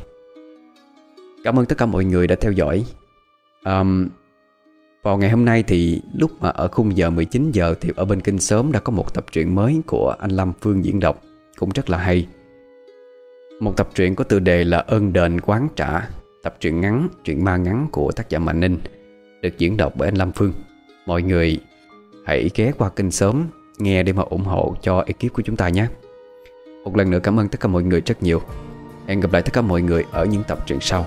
A: Cảm ơn tất cả mọi người đã theo dõi. Um, vào ngày hôm nay thì lúc mà ở khung giờ 19 giờ thì ở bên Kinh Sớm đã có một tập truyện mới của anh Lâm Phương diễn đọc Cũng rất là hay. Một tập truyện có tựa đề là Ơn đền quán trả Tập truyện ngắn, truyện ma ngắn của tác giả Mạnh Ninh Được diễn đọc bởi anh Lâm Phương. Mọi người hãy ghé qua Kinh Sớm Nghe để mà ủng hộ cho ekip của chúng ta nhé. Một lần nữa cảm ơn tất cả mọi người rất nhiều. Hẹn gặp lại tất cả mọi người ở những tập truyện sau.